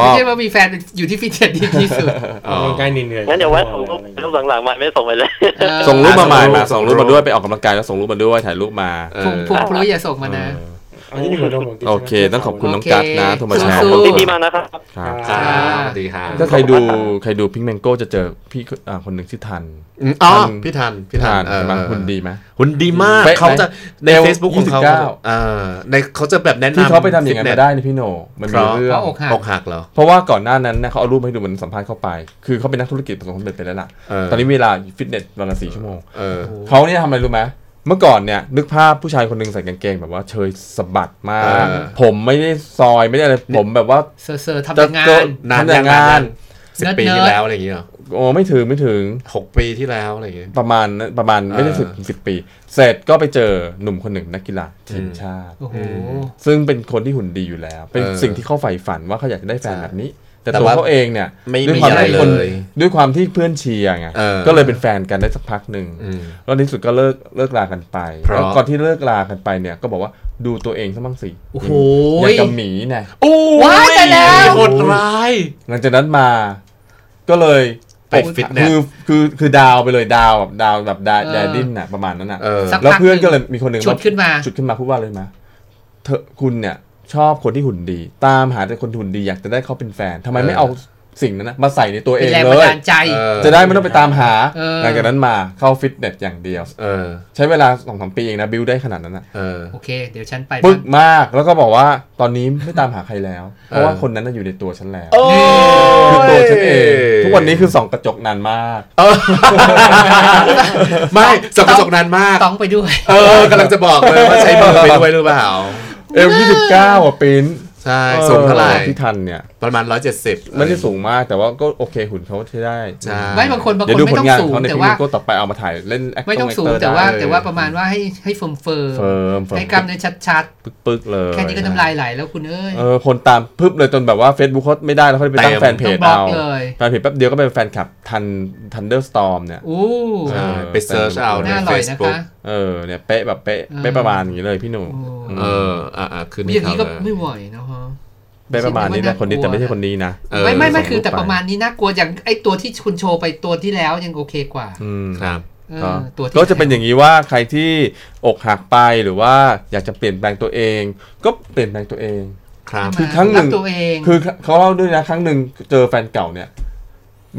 B: ไม่ใช่ว่ามีแฟนอยู่ที่ฟิตเนสดีที่สุด
C: อ๋อ
D: ออกกำลังกายเหนื่อยๆ
E: งั้นเดี๋ยวไว้ผมรูปหลังๆมาไม่ส่งไปเลย
B: เออ
A: ส่งรูปมาใหม่มา
C: ส่
A: ส่ง
C: งรู
A: รู
C: ป
A: ปมาด้วยไปออกกำลังกายแล้วส่งรูปมาด้วยถ่ายรูปมา
C: เออ
B: พุงพุงพลุอย่าส่งมานะ
D: อันนี้มีหัวนมของติ๊ก
A: โอเค ต้องขอบคุณ
B: โอเค
A: น้องกัดนะโทรมาแชร์
B: สู้
E: ขอบคุณพี่ๆมากนะครับ
A: ครับ
C: ครับสวัสดีครับ
A: ถ้าใครดูใครดูพิงแมงโก้จะเจอพี่อ่าคนหนึ่งชื่อทัน
C: อืมอ๋อ
A: ทัน
C: พี่ทันพี่ทันเออ
A: ใช่ไหมหุ่นดีไหม
C: หุ่นดีมาก
A: เป๊ะไหม
C: เขาจะใน
A: เอว
C: Facebook ของเขา
A: 29
C: อ่าในเขาจะแบบแนะนำ
A: ที่เขาไปทำอย่างนั้น
C: ฟิต
A: มา
C: เนส
A: ได้นี่พี่โหนมันมีเรื่อง
B: เพราะอกหัก
C: อกหักเหรอ
A: เพราะว่าก่อนหน้านั้นนะเขาเอารูปมาให้ดูเหมือนสัมภาษณ์เข้าไป คือเขาเป็นนักธุรกิจประสบความสำเร็จไปแล้วล่ะ
C: เออ
A: ตอนนี้เวลาฟิตเนสวันละสี่ชั่วโมง
C: เออ
A: เขาเนี่ยทำอะไรรู้ไหม เมื่อก่อนเนี่ยนึกภาพผู้ชายคนหนึ่งใส่กางเกงแบบว่าเชยสะบัดมาก
C: เออ
A: ผมไม่ได้ซอยไม่ได้อะไรผมแบบว่า
B: เซอร์เซอร์ทำแต่งาน
C: นาน
A: ทำแต่
C: งา
A: น
C: nerd nerd
B: ยังสิบ
C: ปีที่แล้วอะไรอย่างเงี้ยเหรอ
A: โอ้ไม่ถึงไม่ถึง
C: หกปีที่แล้วอะไรอย่างเงี้ย
A: ประมาณนั้นประมาณไม่ได้
C: เออ
A: สิบสิบปี เสร็จก็ไปเจอหนุ่มคนหนึ่งนักกีฬาทีมชาติ
B: โอ้โห
A: ซึ่งเป็นคนที่หุ่นดีอยู่แล้ว เป็น
C: เออ
A: สิ่งที่เขาใฝ่ฝันว่าเขาอยากจะได้แฟน
C: ใช่
A: แบบนี้ แต่
C: แต่
A: ตัว
C: ว่า
A: เขาเองเนี่ย
C: ไม่
A: ด้วย
C: มี
A: ความ
C: อะไร
A: ที่คน
C: เลย
A: ด้วยความที่เพื่อนเชียร์ไง
C: เออ
A: ก็เลยเป็นแฟนกันได้สักพักหนึ่ง
C: อืม
A: แล้วในที่สุดก็เลิกเลิกลากันไป
C: เพราะ
A: แล้วก่อนที่เลิกลากันไปเนี่ยก็บอกว่าดูตัวเองซะบ้างสิ
B: โอ้โห
A: อย่างกับหมีเนี่ย
C: โอ้
B: ว้ายตายแล้ว
C: โหดร้าย
A: หลังจากนั้นมาก็เลย
C: ไปฟิตเนส
A: คือคือคือดาวไปเลยดาวแบบดาวแบบดา
B: เออ
A: แดดิ้นน่ะประมาณนั้นน่ะ
C: เออ
B: สัก
A: แล้ว
B: พัก
A: เพื่อน
B: หนึ่ง
A: ก็เลยมีคนหนึ่ง
B: ฉุดขึ้นมา
A: ฉุดขึ้นมาพูดว่าเลยมาเธอคุณเนี่ย ชอบคนที่หุ่นดี ตามหาแต่คนหุ่นดีอยากจะได้เขาเป็นแฟนทำไมไม่
C: เออ
A: เอาสิ่งนั้นนะมาใส่ในตัวเอ
B: เป็น
A: ง
B: แรง
A: เล
B: บัน
A: ย
B: ดาลใจ
C: เออ
A: จะได้ไม่ต้องไปตามหา
B: เออ
A: หลังจากนั้นมาเข้าฟิตเนสอย่างเดียว
C: เออ
A: ใช้เวลาสองสามปีเองนะบิวได้ขนาดนั้นนะ
C: เออ
B: โอเค เดี๋ยวฉันไป
A: ปึ๊ก
B: บ้าง
A: มากแล้วก็บอกว่าตอนนี้ไม่ตามหาใครแล้ว เพราะว่าคนนั้นน่ะอยู่ในตัวฉันแล้ว
C: โอ้
A: คือตัวฉันเอง ทุกวันนี้คือส่องกระจกนานมาก
C: ไม่ส่องกระจกนานมาก
B: ต้องไปด้วย
C: เออกำลังจะบอกเลยว่าใช้มือไปด้วยหรือเปล่า
A: เอลยี่สิบเก้าอะปิ้น
C: ใช่สูงเท่าไหร่
A: ที่ทันเนี่ย
C: ประมาณ170
A: ไม่ได้สูงมากแต่ว่าก็โอเคหุ่นเขาใช้ได้
C: ใช่
B: ไม่บางคนบางค
A: เดี๋ยวนดู
B: ไม่
A: ผล
B: ต้อง
A: งาน
B: สูง
A: เขาใน
B: แต่
A: พิ
B: ว่า
A: มก็ต่อไปเอามาถ่ายเล่น actor
B: ไม่ต้องสูง
A: actor
B: แต่ว่า
A: ได้
B: แต่ว่าประมาณว่าให้ให้เฟิร์มเฟิร์ม
A: เฟิร์มเฟิร์ม
B: ให้กล้ามเนื้อชัด
A: ปึ๊กๆเลย
B: ๆแค่นี้ก็น้ำลายไหลแล้วคุณเอ้ย
A: เออคนตามพึบเลยจนแบบว่า Facebook เขาไม่ได้แล้วเขาไปตั้งแฟนเพ
B: ต้อง
A: จ
B: บล็อก
A: เอา
B: เลย
A: แฟนเพจแป๊บเดียวก็เป็นแฟนคลับทัน Thunderstorm เนี่ย
B: อู้
C: ใช่ไปเซิร์ชเอาใน
B: น่าอร่อ ยนะ
C: Facebook
B: คะ
A: เออเนี่ยเป๊ะแบบเป๊ะ
B: เออ
A: เป๊ะประมาณอย่างนี้เลยพี่หนุ่ม
B: โอ้
C: เอออ่าอ่าคืน
B: อ
C: นี้
B: ย่างนี้ก็
C: เขาเลย
B: ไม่ไหวนะฮะ
A: เป๊ะประมาณนี้แหละคนนี้แต่ไม่ใช่คนนี้นะ
C: เออ
B: ไม่ไม่ไม่
A: ส่ง
B: คือ
A: รูป
B: แต่
A: ไป
B: ประมาณนี้น่ากลัวอย่างไอตัวที่คุณโชว์ไปตัวที่แล้วยังโอเคกว่า
A: อืม
C: ครับ
B: เอ
A: ก็
B: อตัวที่
A: ก็จะเป็นอย่างนี้ว่าใครที่อกหักไปหรือว่าอยากจะเปลี่ยนแปลงตัวเอง ก็เปลี่ยนแปลงตัวเอง
C: ครับ
A: คือครั้งหนึ่ง
B: รักตัวเอง
A: คือเขาเล่าด้วยนะครั้งหนึ่งเจอแฟนเก่าเนี่ย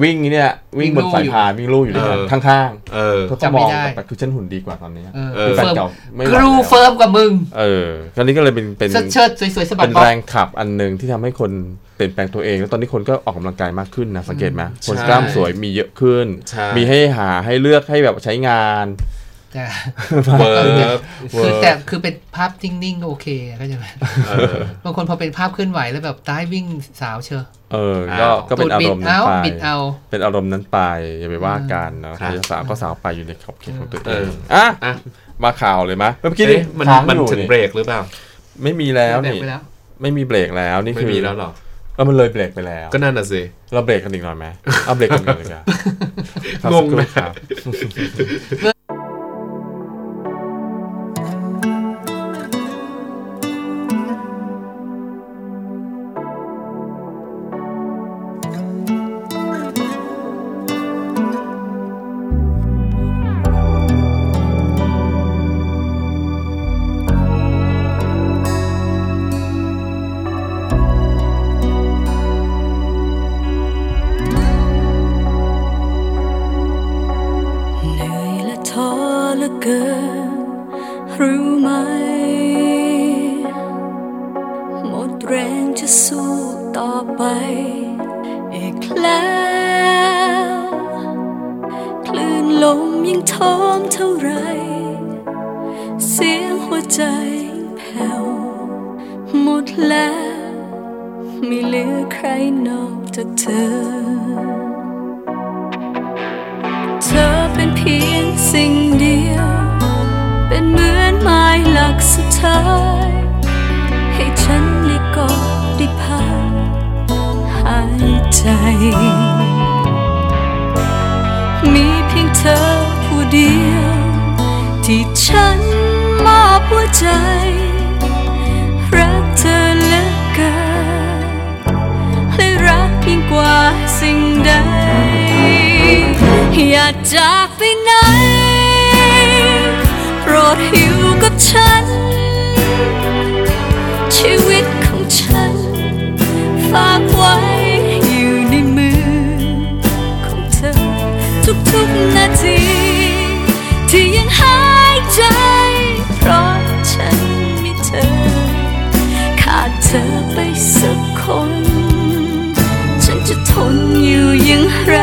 A: วิ่งเนี่ยวิ่งบน
B: วิ่งลู่
A: สายพานวิ่งลู่อยู่ด้วยกัน
C: เออ
A: ข้าง
C: เออ
A: ๆเขาก็
B: จำ
A: ม
B: ไม่
A: อง
B: ได้
A: แบบคือฉันหุ่นดีกว่าตอนนี้
B: เออ
C: เออ
A: คือแฟน
B: firm
A: เก่าไม่ไหว
B: กู
A: แล้ว
B: firm กว่ามึง
A: เออคราวนี้ก็เลยเป็นเป็น
B: เชิดเชิดสวยๆสะบัด
A: เป็น
B: บ๊อบ
A: แรงขับอันหนึ่งที่ทำให้คนเปลี่ยนแปลงตัวเอง แล้วตอนนี้คนก็ออกกำลังกายมากขึ้นนะสังเกตไหมคน
C: ใช่
A: กล้ามสวยมีเยอะขึ้น
C: ใช่
A: มีให้หาให้เลือกให้แบบใช้งาน
B: แต่
C: work
B: คือแต่คือเป็นภาพนิ่งๆก็โอเคเข้าใจไหม
C: เออบา
B: งคนพอเป็นภาพเคลื่อนไหวแล้วแบบตายวิ่งสาวเชียว
A: เออ ก็
C: อ้าว
A: ก็เป็น
B: ตูด
A: อา
B: บิ
A: ร
B: ด
A: มณ์นั้
B: เอา
A: นไป
B: บิดเอา
A: เป็นอารมณ์นั้นไปอย่าไปว่ากันเนาะ
C: ครับ
A: ใครจะสาวก็สาวไปอยู่ในขอบเขตของตัวเอ
C: เองอ
A: อะ
C: อะ
A: มาข่าวเลยมะเมื่อกี้
C: เอ๊ะ
A: นี่
C: มัน
A: ค้าง
C: มัน
A: อยู่
C: ถึง
A: นี่
C: เบรกหรือเปล่า
A: ไม่มีแล้ว
B: แบ่ง
A: นี่
B: ไปแล้ว
A: ไม่มีเบรกแล้วนี่
C: ไม่
A: คือ
C: มีแล้วเหรอ
A: เออมันเลยเบรกไปแล้ว
C: ก็นั่นน่ะสิ
A: เราเบรกกันอีกหน่อยไหมเอาเบรกกันก่อนเลยกันพัก
C: ง
A: สัก
C: ง
A: ครู่
C: ไหม
A: ครับ
F: ฉันมอบหัวใจ รักเธอเหลือเกินและรักยิ่งกว่าสิ่งใด อย่าจากไปไหน โปรดอยู่กับฉัน ชีวิตของฉัน ฝากไว้อยู่ในมือ ของเธอ ทุกๆนาที ที่ยังหา สักคน ฉันจะทนอยู่อย่างไร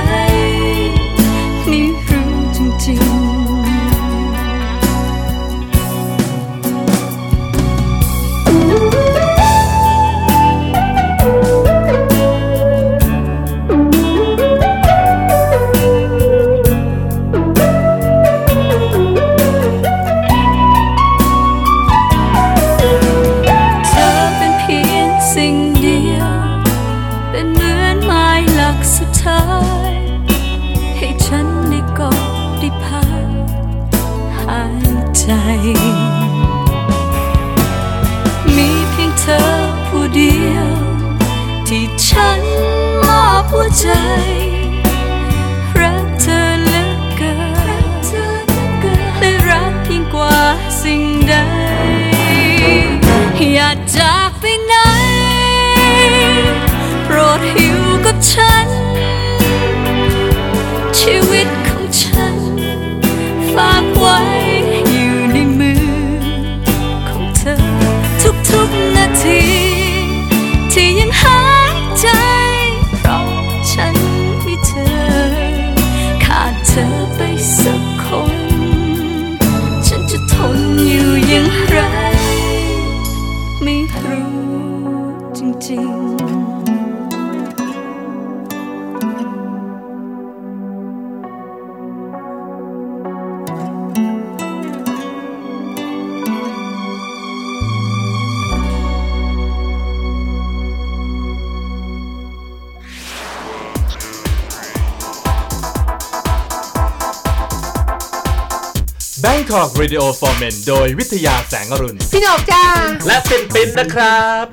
A: Bangkok Radio for Men โดยวิทยาแสงอรุณ
B: พี่หนกจ้า
C: และปินปินนะครับ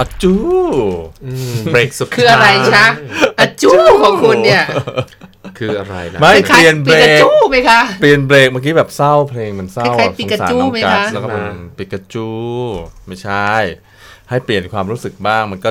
A: อะจู
C: เบรกสุด
B: คืออะไร
C: ท้าย
B: คะอะจู้ของคุณเนี่ย
C: คืออะไรนะ
A: ไม่
B: คล้าย
A: เปลี่ยน
B: ๆ
A: เบร
B: ปิกากจูไหมคะ
A: เปลี่ยนเบรกเมื่อกี้แบบเศร้าเพลงมันเศร้า
B: คล้ายๆ
A: สงสาร
B: ปิกาจู
A: น้อง
B: ไหม
A: กัส
B: คะ
A: แล้วก็เป็นปิกาจู ไม่ใช่ ให้เปลี่ยนความรู้สึกบ้างมันก็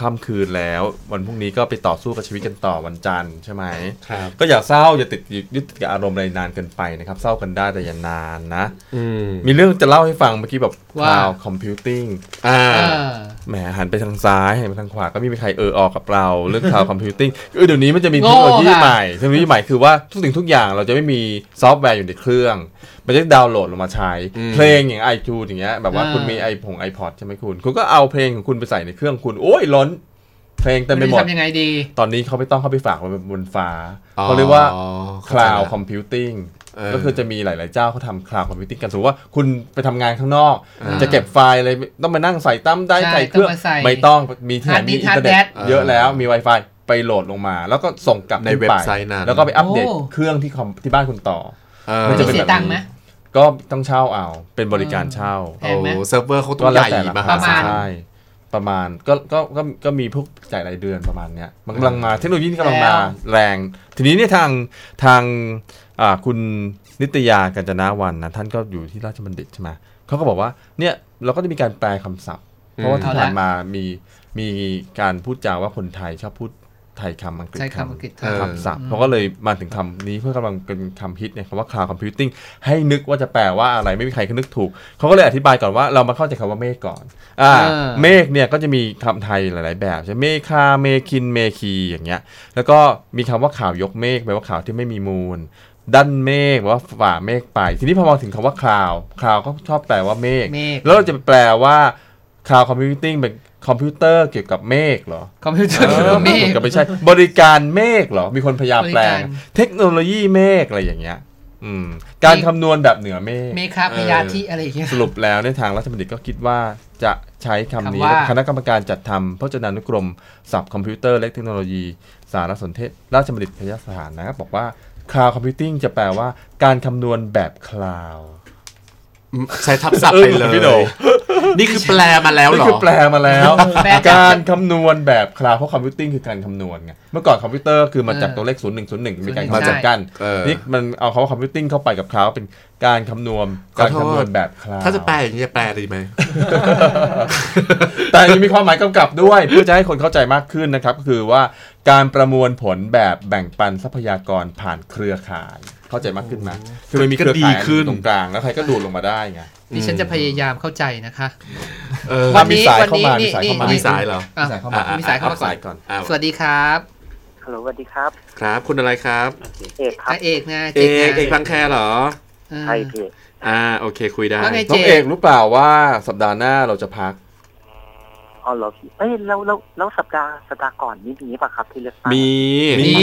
A: ค่ำคืนแล้ว วันพรุ่งนี้ก็ไปต่อสู้กับชีวิตกันต่อวันจันทร์ใช่ไหม
C: ครับ
A: ก็อย่าเศร้าอย่าติดยึดติดกับอารมณ์อะไรนานเกินไปนะครับ เศร้ากันได้แต่อย่านานนะ
C: อืม
A: มีเรื่องจะเล่าให้ฟังเมื่อกี้แบบ
B: ว่า
A: cloud computing อ่า
B: เออ
A: แหมหันไปทางซ้ายหันไปทางขวาก็ไม่มีใครเออออกกับเราเรื่อง cloud computing คือเดี๋ยวนี้มันจะมีเทคโนโลยี
B: โง่ค่ะ
A: ใหม่เทคโนโลยีใหม่คือว่าทุกสิ่งทุกอย่างเราจะไม่มีซอฟต์แวร์อยู่ในเครื่อง มันจะดาวน์โหลดลงมาใช้
C: อืม
A: เพลงอย่างไอจูอย่างเงี้ยแบบว่า
B: อ่า
A: คุณมี iPhone iPod ใช่ไหมคุณ คุณก็เอาเพลงของคุณไปใส่ในเครื่องคุณโอ้ยล้นเพลงเต็มไปหมด
B: ทำยังไงดี
A: ตอนนี้เขาไม่ต้องเข้าไปฝากไว้บนฟ้าเขาเรียกว่า
C: อ๋อ
A: cloud
C: เข้าใจละ
A: computing
C: เออ
A: ก็คือจะมีหลาย ๆ เจ้าเขาทำ cloud computing กันสมมติว่าคุณไปทำงานข้างนอก
C: อ่า
A: จะเก็บไฟล์อะไรต้องมานั่งใส่ thumb drive
B: ใช่
A: ใส่เครื่อง
B: ต้องมาใส่
A: ไม่ต้องมีที่ไหน
B: hard
A: มี
B: disk
A: อินเทอร์เน็
B: hard
A: ต
B: disk
A: เยอะแล้วมี Wi-Fi ไปโหลดลงมา แล้วก็ส่งกลับ
C: ใน
A: ขึ้
C: เว็
A: ไป
C: บไซต์นั้น
A: แล้วก็ไปอัปเดต
B: โอ้
A: เครื่องที่คอมที่บ้านคุณต่อ
C: เออ
A: มันจะเป็น
B: เสี
A: แบ
B: ย
A: บ
B: ตังค์ไหม
A: ก็ต้องเช่าเอาเป็นบริการเช่า
B: แพงไหม
C: โอ้เซิร์ฟเวอร์เขาต้อ
A: ก็
C: งให
A: แล้ว
C: ญ่
A: แต่รา
C: มา
A: คา
C: หาศาล
A: ใช่ประมาณก็ก็ก็ก็มีพวกจ่ายรายเดือนประมาณเนี้ยมันกำลังมาเทคโนโลยีที่กำลังมา
B: แล้ว
A: แรง ทีนี้เนี่ยทางทางอ่าคุณนิตยากัญจนาวันนะท่านก็อยู่ที่ราชบัณฑิตใช่ไหมเขาก็บอกว่าเนี่ยเราก็จะมีการแปลคำศัพท์ เพราะว่าที่
B: เอาละ
A: ผ่านมามีมีการพูดจาว่าคนไทยชอบพูด ไทยคำอังกฤษ
B: ใช้คำอังกฤษ
A: คำศัพท์เขาก็เลยมาถึงคำนี้เพื่อกำลังเป็นคำฮิตเนี่ยคำว่า cloud computing ให้นึกว่าจะแปลว่าอะไรไม่มีใครนึกถูก เขาก็เลยอธิบายก่อนว่าเรามาเข้าใจคำว่าเมฆก่อนอ่า
B: เออ
A: เมฆเนี่ยก็จะมีคำไทยหลาย ๆ แบบใช่ไหมเมฆาเมคินเมคีอย่างเงี้ยแล้วก็มีคำว่าข่าวยกเมฆแปลว่าข่าวที่ไม่มีมูลดันเมฆแปลว่าฝ่าเมฆไป ทีนี้พอมาถึงคำว่า cloud cloud ก็ชอบแปลว่าเมฆ
B: เมฆ
A: แล้วเราจะไปแปลว่า cloud computing เป็นคอมพิวเตอร์เกี่ยวกับเมฆเหรอ
B: คอมพิวเตอร์เมฆ
A: ก็ไม่ใช่ บริการเมฆเหรอ มีคนพยายามแปล
B: บริการ
A: เทคโนโลยีเมฆอะไรอย่างเงี้ยอืมการ
B: เมฆ
A: คำนวณแบบเหนือเมฆ
B: เมฆาพยาธิอะไรอย่างเงี้ย
A: สรุปแล้วในทางราชบัณฑิตก็คิดว่าจะใช้คำนี้
B: คำว่า
A: คณะกรรมการจัดทำพจนานุกรมศัพท์คอมพิวเตอร์และเทคโนโลยี สารสนเทศ ราชบัณฑิตยสถานนะครับบอกว่า cloud computing จะแปลว่าการคำนวณแบบ cloud
C: ใช้ทับศัพท์ไปเล
A: เออพี่โด
C: ยนี่คือแปลมาแล้วเหร
A: นี่
C: อ
A: คือแปลมาแล้ว
B: แปลจาก
A: การคำนวณแบบ cloud เพราะ computing คือการคำนวณไง เมื่อก่อนคอมพิวเตอร์คือมาจาก
B: เออ
A: ตัวเลข 0 1 0 1มีการ
B: มา
A: มา
B: จาก
A: จัดกัน
C: เออ
A: นี่มันเอาคำว่า computing เข้าไปกับ cloud เป็น การคำนวณ
C: ขอ
A: การ
C: โทษ
A: คำนวณแบบคลาว
C: ถ้าจะแปลอย่างนี้จะแปลดีไหม
A: แต่ยังมีความหมายกำกับด้วย เพื่อจะให้คนเข้าใจมากขึ้นนะครับ ก็คือว่าการประมวลผลแบบแบ่งปันทรัพยากรผ่านเครือข่าย เข้าใจมากขึ้นไหมคือมันมีเครือข่าย
C: ก็ดีขึ้น
A: ตรงกลางแล้วใครก็ดูดลงมาได้ไง
B: ดิฉันจะพยายามเข้าใจนะคะ
C: เออ
B: วันนี้
A: มีสาย
B: วันนี้
A: เข้ามา
B: นี่
A: มีสาย
B: นี่
A: เข้ามา
C: มีสายเหรอ
B: อะ
A: มีสายเข้ามา
B: มีสายเข้ามาก่อน
A: สายก่อน
C: อ้าว
B: สวัสดีครับ
G: ฮัลโหลสวัสดีครับ
C: ครับ คุณอะไรครับ
G: เอกครับ
B: อาเอกนะ
C: เอ
B: นะ
C: กเอกบางแคเหรอ
B: เออ
G: ใช่พี่
C: อ่าโอเคคุยได้
B: ว่าไง
A: น้องเอกรู้เปล่าว่าสัปดาห์หน้าเราจะพัก
G: อ๋อเหรอพี่เอ้ยแล้วแล้วแล้วสัปดาห์สัปดาห์ก่อนนี่มีป่ะครับที่เลือกตั้ง
C: มี
A: มี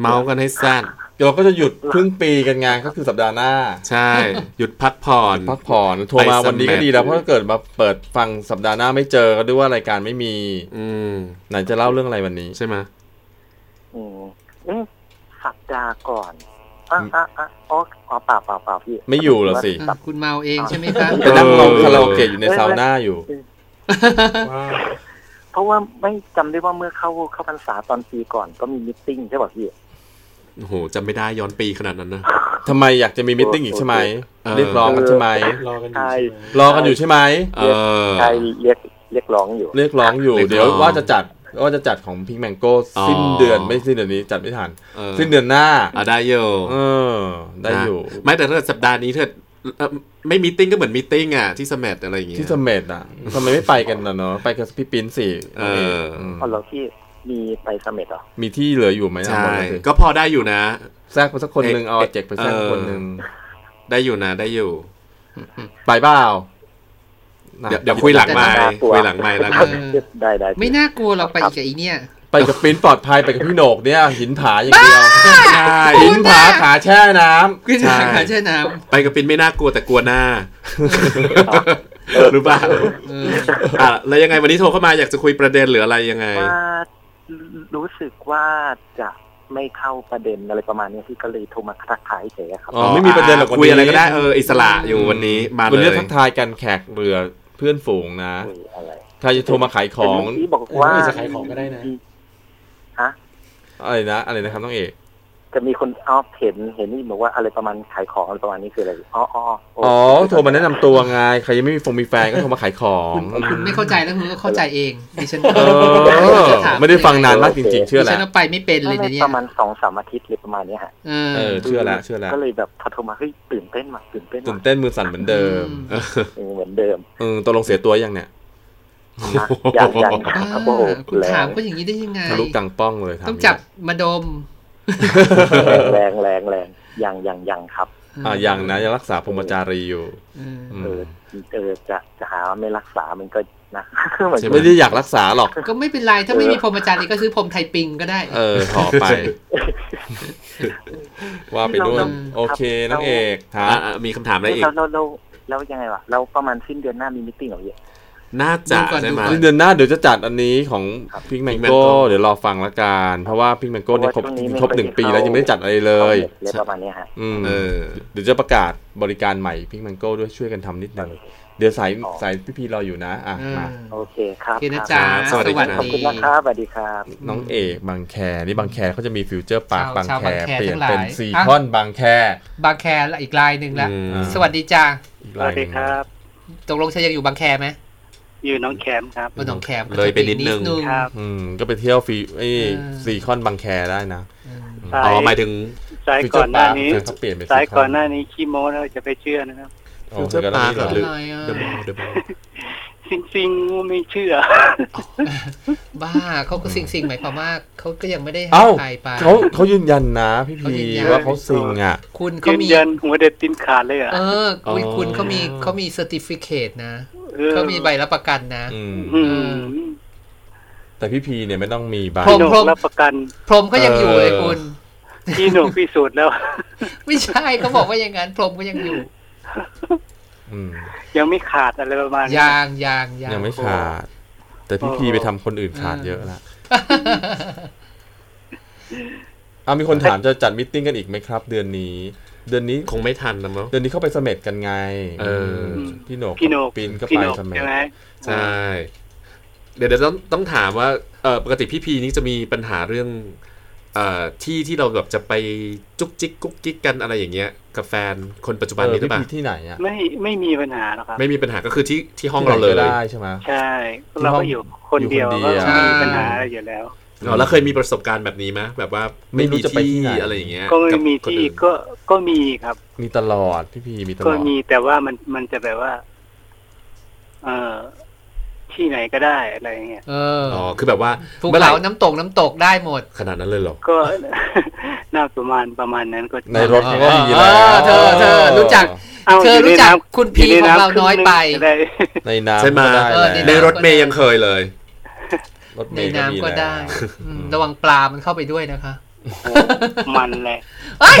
C: เมาส์กันให้สั้น
A: เดี๋ยวเราก็จะหยุดครึ่งปีกันงานก็คือสัปดาห์หน้า
C: ใช่ หยุดพักผ่อน
A: พักผ่อนโทรมาวันนี้ก็ดีแล้วเพราะถ้าเกิดมาเปิดฟังสัปดาห์หน้าไม่เจอก็ด้วยว่ารายการไม่มี
C: อืม
A: ไหนจะเล่าเรื่องอะไรวันนี้
C: ใช่ไหม
G: อืมเอ๊ะสัปดาห์ก่อน อะอะอะอ๋ออ๋อเปล่าเปล่าเปล่าพี่
A: ไม่อยู่เหรอสิ
B: อะคุณเมาเองใช่ไหมครับ
A: ไปนั่งร้องคาราโอเกะอยู่ในซาวน่าอยู่
G: เพราะว่าไม่จำได้ว่าเมื่อเข้าเข้าพรรษาตอนปีก่อนก็มีมิทติ้งใช่ป่ะพี่
C: โอ้โหจำไม่ได้ย้อนปีขนาดนั้นนะ
A: ทำไมอยากจะมี meeting อีกใช่ไหม
C: เออ
A: เรียกร้องกันใช่ไหม
D: รอกันอยู่
G: ใช่
D: ใช่ไหม
A: รอกันอยู่ใช่ไหม
C: เออ
G: ใช่เรียกเรียกร้องอยู่
A: เรียกร้องอยู่
C: เรียกร้อง
A: เดี๋ยวว่าจะจัด ว่าจะจัดของ Pink Mango
C: อ๋อ
A: สิ้นเดือนไม่สิ้นเดือนนี้จัดไม่ทัน
C: เออ
A: สิ้นเดือนหน้า
C: อะได้อยู่
A: เออ ได้อยู่
C: นะไม่แต่ถ้าสัปดาห์นี้เธอเอ่อไม่ meeting ก็เหมือน meeting อะที่เสม็ดอะไรอย่างเงี้ย
A: ที่เสมเด็จอะทำไมไม่ไปกันน่ะเนาะไปกับพี่ปิ้นสิ
C: เออ
A: ม
G: อ๋อเหรอพี่มีไปเสม็ดเหรอ
A: มีที่เหลืออยู่ไหม
C: ใช่
A: บอกมาสิ
C: ก็พอได้อยู่นะ
A: แทรกไปสักคนหนึ่ง
C: เอ๊ะ
A: เอาอาเจกไปแทรก
C: เออ
A: คนหนึ่ง
C: ได้อยู่นะได้อยู่
A: ไปเปล่านะ
C: เดี๋ยวเดี๋ยวคุยหลังไมค์คุยหลังไมค์แล้วกัน
B: เออ
G: ได้ได้
B: ไม่น่ากลัวเราไปอีกกับอีเนี่ย
A: ไปกับปิ้นปลอดภัยไปกับพี่โหนกเนี่ยหินผาอย่างเดียว
C: ใช่
A: หินผาขาแช่น้ำ
B: ขึ้น
C: ใช่
B: ขาเช่น้
C: ไปกับปินไม่น่ากลัวแต่กลัวหน้ารู้ป่ะำ
B: เออ
C: อะแล้วยังไงวันนี้โทรเข้ามาอยากจะคุยประเด็นหรืออะไรยังไง
G: ว่ารู้สึกว่าจะไม่เข้าประเด็นอะไรประมาณนี้พี่ก็เลยโทรมาทักทายเฉยๆครับ
A: อ๋อไม่มีประเด็นหรอกวันนี้
C: คุยอะไรก็ได้เอออิสระอยู่วันนี้มา
A: วัน
C: เล
A: นี้
C: ย
A: ทักทายกันแขกเรือ เพื่อนฝูงนะ
G: คุยอะไร
A: ใครจะโทรมาขายของ
G: เห็นเมื่กี้บอก
D: เออ
G: ว่า
D: จะขายของก็ได้นะ
G: ฮะ
A: อะไรนะ อะไรนะครับน้องเอก
G: จะมีคนออฟเห็นเห็นนี่บอกว่าอะไรประมาณขายของอะไรประมาณนี้คืออะไรอ๋ออ๋อ
A: อ๋อโทรมาแนะนำตัวไงใครยังไม่มีฟงมีแฟนก็โทรมาขายของ
B: คุณคุณไม่เข้าใจแล้วคุณก็เข้าใจเองดิฉัน
A: เออไม่ได้ฟังนานมากจริงๆ เชื่อ
B: ดิ
A: แล้
B: ฉั
A: วน
B: เอาไปไม่เป็นเลย
G: ไม่
B: เนี่ย
G: ประมาณสองสามอาทิตย์เลยประมาณเนี้ยฮะ
B: เอ
A: เออ
B: อ
A: เชื่อแล้วเชื่อแล้ว
G: ก็เลยแบบพอโทรมาเฮ้ยตื่นเต้นว่ะตื่นเต้น
A: ตื่
G: ว่ะ
A: นเต้นมือสั่นเหมือนเดิม
C: เออ
G: เออเหมือนเดิม
A: เออตกลงเสียตัวยังเนี่ย
G: นะอย่างอย่าง
B: บ้า
G: ครับโอ้โห
B: คุณ
G: แร
B: ถาม
G: ง
B: ก็อย่างนี้ได้ยังไง
A: ทะลุกังป้องเลยถาม
B: ต้องจับมาดม
G: แรงแรงแรงอย่างอย่างอย่างครับ
A: อ่ายังนะยังรักษาพรหมจารีอยู่
B: เออ
A: อื
G: เอ
A: ม
G: อเออจะจะหาไม่รักษามันก็นะเหมือน
A: ไม่ได้อยากรักษาหรอก
B: ก็ไม่เป็นไร ถ้าไม่มีพรหมจารีก็ซื้อพรหมไทยปิงก็ได้
A: เออขอไป ว่าไปนู่นโอเคน้องเอกฮะ
C: อะอะมีคำถามอะไรอีก
G: เราเราเราแล้วยังไงวะเราประมาณสิ้นเดือนหน้ามีมิทติ้งเหรอพี่
C: น่าจะ
B: ดูก่อน
C: ใช่ไหม
B: ดูก่
A: เดือนหน้าเดี๋ยวจะจัดอันนี้ของ
G: ครับ
A: พิงแมง
C: Pink
A: โก้
C: Mango
A: เดี๋ยวรอฟังละกันเพราะว่าพิงแมงโก้เนี่ยครบ
G: เพราะว่าช่วงนี้ไม่
A: ครบ
G: ค่อย
A: หนึ่ง
G: ได้
A: ปีแล้ว
G: เข้า
A: ยังไม่ได้จัดอะไรเลย
G: เลยประมาณเนี้ยฮะ
A: อืม
C: เออ
A: เดี๋ยวจะประกาศบริการใหม่พิงแมงโก้ด้วยช่วยกันทำนิดหนึงเดี๋ยวสาย
G: อ๋อ
A: สายพี่พีรออยู่นะอะ
B: เออ
A: มา
G: โอเคครับ
B: โอเคนะจ๊ะ
C: ครับสวัสดีครับ
G: ขอบคุณนะครับสวัสดีครับ
A: น้องเอกบางแคนี่บางแคเขาจะมีฟิวเจอร์ปาร์ค
B: ชาว
A: บาง
B: ชาว
A: แค
B: บางแค
A: เปลี่ยน
B: ทั้งหลาย
A: เป็นซี
B: อะ
A: คอนบางแค
B: บางแคละอีกลายหนึ่งละ
C: อืม
A: อ่า
B: สวัสดีจ้า
A: อีก
G: ส
A: ลา
G: วั
A: ย
G: ส
A: ห
G: ดี
A: นึ่ง
G: ครับ
B: ตกลงฉันยังอยู่บางแคไหม
H: อยู่หน้องแคมครับ
B: บนหนองแคมก็
C: เลย
B: จะ
C: ไปนิดนึง
H: ครับ
A: อืมก็ไปเที่ยวฟรีไอ้
B: เออ
A: ซีคอนบางแคได้นะ
B: อืม
H: สาย
C: อ๋อหมายถึง
H: สายก่อนหน้านี้
A: เขาเปลี่ยนเป็น
H: สาย
A: ซีค
H: ก่อนหน้านี้ขี้โม้แล้วจะไปเชื่อนะครับ
A: อ๋อคือก็ได้
C: Future Park
A: เหรอ
C: หรือ
B: อะไรอะ
C: เดอะมอลล์เดอะมอลล์
H: ซิงซิงไม่เชื่อ
B: บ้าเขาก็ซิงซิงหมายความว่าเขาก็ยังไม่ได้ให้
A: เอ้า
B: ใครไป
A: เขาเขายืนยันนะ พี่
B: เขา
A: พี
B: ยืนยัน
A: ว่าเขาซิงอะ
B: คุณเขา
H: ยืน
B: มี
H: ยันหัวเด็ดตินขาดเลยอะ
B: เออคุณ
C: อ๋อ
B: คุณเขามีเขามีเซอร์ติฟิเคตนะ
H: ออ
B: เขามีใบรับประกันนะ
A: อืม
H: อืม
A: แต่พี่พีเนี่ยไม่ต้องมีใบ
B: พร
H: พี่
B: ม
H: หนก
B: พรม
H: รับประกัน
B: พรหมก็ยังอยู่
A: เออ
B: เลยคุณ
H: พี่หนกพิสูจน์แล้ว
B: ไม่ใช่เขาบอกว่าอย่างนั้นพรหมก็ยังอยู่
A: อืม
H: ยังไม่ขาดอะไรประมาณนี้
B: ยางยางยาง
A: ยังไม่ขาด แต่พี่พี
H: โอ้
A: ไปทำคนอื่นขาดเยอะละเอามีคนถามจะจัดมิทติ้งกันอีกไหมครับ เดือนนี้ เดือนนี้
C: คงไม่ทันนะมั้ง
A: เดือนนี้เข้าไปเสม็ดกันไง
C: เออ
A: พี่โหนก
H: พี่หนก
A: ปินก็
H: พี่
A: ไป
H: หนก
A: เสม็ด
H: ใช่ไหม
C: ใช่ เดี๋ยวเดี๋ยวต้องต้องถามว่าเออปกติพี่พีนี่จะมีปัญหาเรื่องเอ่อที่ที่เราแบบจะไปจุกจิกกุ๊กกิ๊กกันอะไรอย่างเงี้ย กับแฟนคนปัจจุบัน
A: เออ
C: นี้หรือ
A: พี่
C: เปล่า
A: พีที่ไหนอะ
H: ไม่ไม่มีปัญหาหรอกครับ
C: ไม่มีปัญหาก็คือที่ที่ห้อง
A: ที่
C: เรา
A: ไหน
C: เลย
A: ก็ได้ใช่ไหม
H: ใช่เราก็อยู่คนเดียว
A: อยู่คน
H: ก็
A: เดียว
H: ไม่มีปัญหาอะไรอยู่แล้ว
C: อ๋อแล้วเคยมีประสบการณ์แบบนี้ไหมแบบว่า
A: ไม่รู้จะไปที่ไหน
C: อะไรอย่างเงี้ย
H: ก็ไม่
C: กับ
H: มี
C: คน
H: ที่
C: อื่น
H: ก็ก็มีครับ
A: มีตลอดพี่พีมีตล
H: ก็
A: อด
H: มีแต่ว่ามันมันจะแบบว่า เออที่ไหนก็ได้อะไรอย่างเงี้ย
B: เออ
C: อ๋อคือแบบว่า
B: ภู
C: เมื่อไหร่
B: เขาน้ำตกน้ำตกได้หมด
C: ขนาดนั้นเลยเหรอ
H: ก็น่าประมาณประมาณนั้นก็
A: ในรถเขาก็มี
B: เอ
A: แล้ว
B: อเธอเธอรู้จัก
H: เอา
B: เธอ
H: อยู่
B: รู้
H: ใน
B: จัก
H: น้ำ
B: คุณพี่
H: ยู่
B: ของเรา
H: ครึ่
B: น้อยไป
H: จะได้
A: ในน้ำ
C: ใช่ไหม
A: ก็ได้
B: เออ
A: แหละ
B: ใน
C: ใน
B: น้ำ
C: รถเมย์ยังเคยเลย
A: รถเม
B: ใน
A: ย์ก็มี
B: น้ำก็
A: แล้ว
B: ได้อืมระวังปลามันเข้าไปด้วยนะคะ
H: โอ้มันแหละ
B: เอ้ย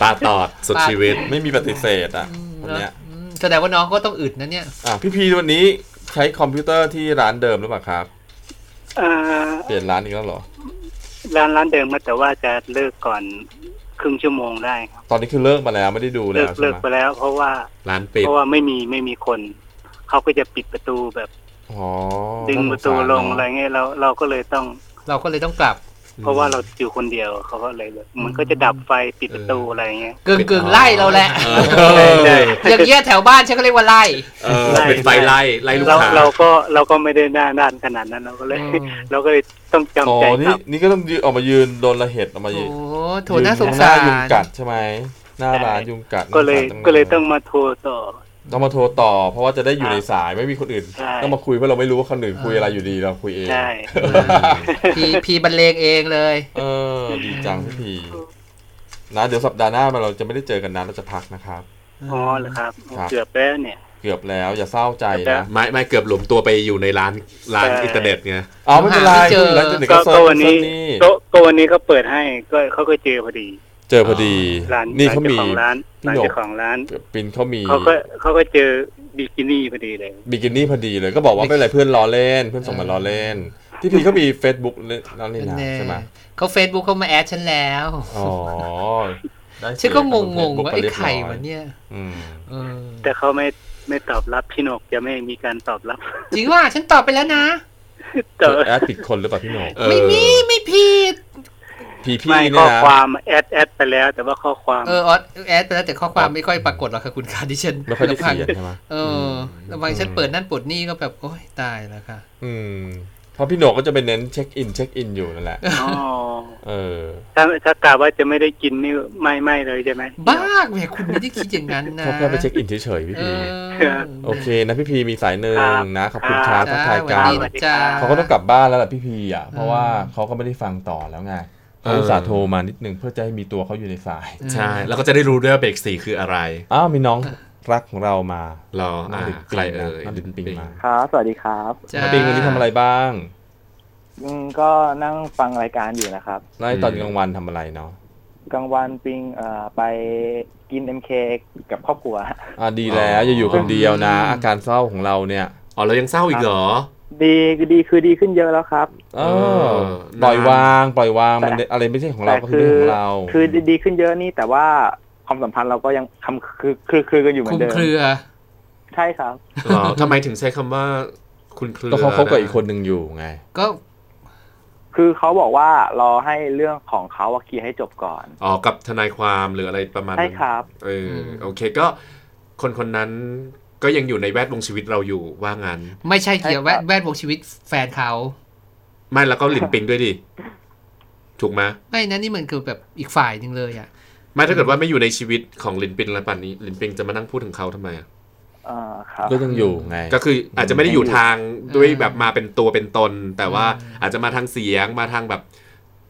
C: ปลาตอดสุดชีวิต
A: ไม่มีปฏิเสธอะคนเนี้ย
B: อืมแสดงว่าน้องก็ต้องอึดนะเนี่ย
A: อะพี่พีวันนี้ใช้คอมพิวเตอร์ที่ร้านเดิมหรือเปล่าครับ
H: เอ่อ
A: เปลี่ยนร้านอีกแล้วเหรอ
H: ร้านร้านเดิมมาแต่ว่าจะเลิกก่อนครึ่งชั่วโมงได้ครับ
A: ตอนนี้คือเลิกมาแล้วไม่ได้ดู
H: เลิ
A: แล้
H: ก
A: วใช่
H: เลิก
A: ไหม
H: ไปแล้ว เพราะว่า
C: ร้านปิด
H: เพราะว่าไม่มีไม่มีคน เขาก็จะปิดประตูแบบ
A: อ๋อ
H: ดึงประตูลงอะไรเงี้ยเราเราก็เลยต้อง
B: เราก็เลยต้องกลับ
H: เพราะว่าเราอยู่คนเดียวเขาก็เลยเลยมันก็จะดับไฟปิดประตูอะไรเงี้ย
B: กึ่งกึ่งไล่เราแหละ
C: เออ
H: ใช่
B: อย่างเงี้ยแถวบ้านฉันก็เรียกว่าไล่
C: เออเป็นไฟไล่ไล่ลูก
H: เรา
C: ค้า
H: เราก็เราก็ไม่ได้หน้าด้านขนาดนั้นเราก็เลย
B: อืม
H: เราก็เลยต้องจำ
A: อ๋อ
H: ใจ
A: นี่
H: กลับ
A: นี่ก็ต้องยืนออกมายืนโดนระเห็ดออกมา
B: โอ้
A: ยืน
B: โหโถน่าสงสา
A: ยืนข้หน้ยุง
B: ร
A: กัดใช่ไหมหน้าร้านยุงกัด
H: ก็เลย
A: นั่ง
H: ก็เลยต้องมาโทรต่อ
A: ต้องมาโทรต่อ เพราะว่าจะได้อยู่ในสายไม่มีคนอื่น
H: ใช่
A: ต้องมาคุยเพราะเราไม่รู้ว่าคนอื่นคุยอะไรอยู่ดีเราคุยเอง
H: ใช่
B: พีพีบรรเลงเองเลย
A: เออ ดีจังพี่พีนะเดี๋ยวสัปดาห์หน้าเราจะไม่ได้เจอกันนะเราจะพักนะครับ
H: อ๋อเหรอครับ
A: ครับ
H: เกือบแล้วเนี่ย
A: เกือบแล้วอย่าเศร้าใจ
H: เกือบแล้
A: นะ
H: ว
C: ไม่ไม่เกือบหลวมตัวไปอยู่ในร้านร้าน
H: ใช่
C: อินเทอร์เน็ตไง
A: อ๋อไม่เป็นไร
B: หาไม่เจอ
A: แล้วจะเด็ก
H: ก็
A: ก็ search
H: ก็วันนี้
A: นี่
H: ก็ก็วันนี้เขาเปิดให้ก็เขาก็เจอพอดี
A: เจอพอดี
H: ร้าน
A: นี่
H: ร้าน
A: เขา
H: เจ้า
A: มี
H: ของร้าน
A: พี่
H: ร้าน
A: หนก
H: เจ้าของร้าน
A: ปินเขามี
H: เขาก็เขาก็เจอบิกินี่พอดีเลย
A: บิกินี่พอดีเลยก็บอกว่าไม่เป็นไรเพื่อนล้อเล่น เพื่อนส่งมาล้อเล่น ที่พีเขามี Facebook แล้วนี่นะ
B: แน่
A: ใช่ไหม
B: เขาเฟซบุ๊กเขามา add ฉันแล้ว
A: อ๋อได้
B: ฉันก็งง
A: เสีย
B: ง
A: บน
B: ว่า
A: Facebook
B: ไอ้
A: ปเรียบ
B: ไข่
A: ร้อ
B: มันเนี่ย
A: อืม
B: เออ
H: แต่เขาไม่ไม่ตอบรับพี่หนกจะไม่มีการตอบรับ
B: จริงว่าฉันตอบไปแล้วนะ
H: แต่
A: add ผิดคนหรือเปล่าพี่โหนก
C: เออ
B: ไม่มีไม่ผิด
A: พีพี่
H: ไม่
A: เนี่
H: ข้อย
A: นะ
H: ความ add add ไปแล้ว แต่ว่าข้อความ
B: เออออส add ไปแล้วแต่ข้อความไม่ค่อยปรากฏหรอกค่ะคุณคาดิฉัน
A: ไม่ค่อยได้เขียนใช่ไหม
B: เออแล้วบางฉันเปิดนั่นเปิดนี่ก็แบบโอ๊ยตายแล้วค่ะ
A: อืมเพราะพี่โหนกก็จะไปเน้น check in check in อยู่นั่นแหละ
H: อ๋อ
A: เออ
H: ถ้าถ้ากล่าวว่าจะไม่ได้กินนี่ไม่ไม่เลยใช่ไหม
B: บ้าแหมคุณไม่ได้คิดอย่างนั้นนะ
A: เขาแค่ไปเช็คอินเฉยๆพี่
B: เอ
A: พี
B: อ
A: โอเคนะพี่พีมีสายหนึ่ง
H: ครับ
A: นะขอบคุณครับ
B: จ้า
A: ทักทาย
B: สวั
A: กั
B: ส
A: น
B: ดีนะจ้า
A: เขาก็ต้องกลับบ้านแล้วแหละพี่พีอะเพราะว่าเขาก็ไม่ได้ฟังต่อแล้วไง เขาอุตส่าห์โทรมานิดนึงเพื่อจะให้มีตัวเขาอยู่ในสาย
C: ใช่ แล้วก็จะได้รู้ด้วยว่าเบรกสี่คืออะไร
A: อ้าวมีน้องรักของเรามา
C: รอ
A: น้อง
C: อ่า
A: ดิบ
C: ใค
A: ปิ
C: รงเอ่ย
A: น้องดิบปิงมา
I: ครับสวัสดีครับ
B: จ้า
A: น้องปิงวันนี้ทำอะไรบ้าง
I: อืมก็นั่งฟังรายการอยู่นะครับ
A: แล้วตอนกลางวันทำอะไรเนาะ
I: กลางวันปิงเอ่อไปกิน MK กับครอบครัว
A: อ่าดีแล้วอย่าอยู่คนเดียวนะ อาการเศร้าของเราเนี่ย
C: อ๋อเรายังเศร้าอีกเหรอ
I: ดีดีคือดีขึ้นเยอะแล้วครับ
A: เอ
C: เอ
A: อ
C: อ
A: ปล่อยวางปล่อยวาง
I: แต่
A: มันอะไรไม่ใช่ของเรา
I: แต่
A: ก็คือ
I: คือ
A: ไม่ใช่ของเรา
I: คือดีดีขึ้นเยอะนี่แต่ว่าความสัมพันธ์เราก็ยังทำคือคือคือกันอยู่เหมือ
B: คุ
I: น
B: ม
I: เดิม
B: เครือ
I: ใช่ครับ
C: เหรอทำไมถึงใช้คำว่าคุณเครือ
A: ก็เขาคบกับอีกคนหนึ่งอยู่ไง
B: ก็
I: คือเขาบอกว่ารอให้เรื่องของเขาอะเคลียร์ให้จบก่อน
C: อ๋อ กับทนายความหรืออะไรประมาณ
I: ใช่
C: นั้น
I: ครับ
C: เอออ โอเค ก็คนคนนั้น ก็ยังอยู่ในแวดวงชีวิตเราอยู่ว่างั้น
B: ไม่ใช่เกี่ยวแวดแวดวงชีวิตแฟนเขา
C: ไม่แล้วก็หลินปิงด้วยดิถูกไหม
B: ไม่นะนี่มันคือแบบอีกฝ่ายหนึ่งเลยอะ
C: ไม่ถ้าเกิดว่าไม่อยู่ในชีวิตของหลินปิงแล้วป่านนี้หลินปิงจะมานั่งพูดถึงเขาทำไมอะ
I: อ่าครับ
A: ก็ยังอยู่ไง
C: ก็คืออาจจะไม่ได้อยู่ทางด้วย
B: อ่า
C: แบบมาเป็นตัวเป็นตน แต่ว่า
B: อืม
C: อาจจะมาทางเสียงมาทางแบบ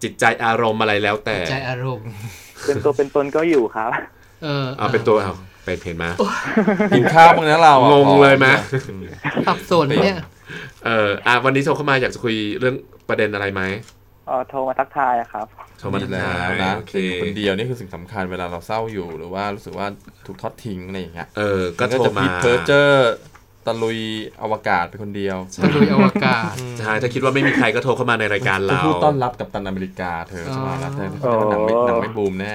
C: จิตใจอารมณ์อะไรแล้วแต่
B: ใจอารมณ์
I: เป็นตัวเป็นตนก็อยู่ครับ
B: เออ
C: เอาเป็นตัวเอา เป็นเห็นมา
A: กินข้าวบ้างนะเราอะ
C: งงเลยไหม
A: อืม
B: สับสนเนี่ย
C: เอออะวันนี้โทรเข้ามาอยากจะคุยเรื่องประเด็นอะไรไหม
I: เออโทรมาทักทายอะครับ
C: โทรมา
A: ดี
C: ทาง
A: แล้ว
C: ไหน
A: นะ
C: โอเค
A: สิ่งคนเดียวนี่คือสิ่งสำคัญเวลาเราเศร้าอยู่หรือว่ารู้สึกว่าถูกทอดทิ้งอะไรอย่างเงี้ย
C: เออก็
A: มัน
C: โทร
A: จะ
C: มา
A: พิดเพ้อเจอ ตะลุยอวกาศไปคนเดียว
B: ตะลุยอวกาศ
C: ใช่ถ้าคิดว่าไม่มีใครก็โทรเข้ามาในรายการ
A: ต้อง
C: เรา
A: พูดต้อนรับกับตันอเมริกาเธอจะมาแล้วเธอเธอว่าหนังไม่หนังไม่บูมแน่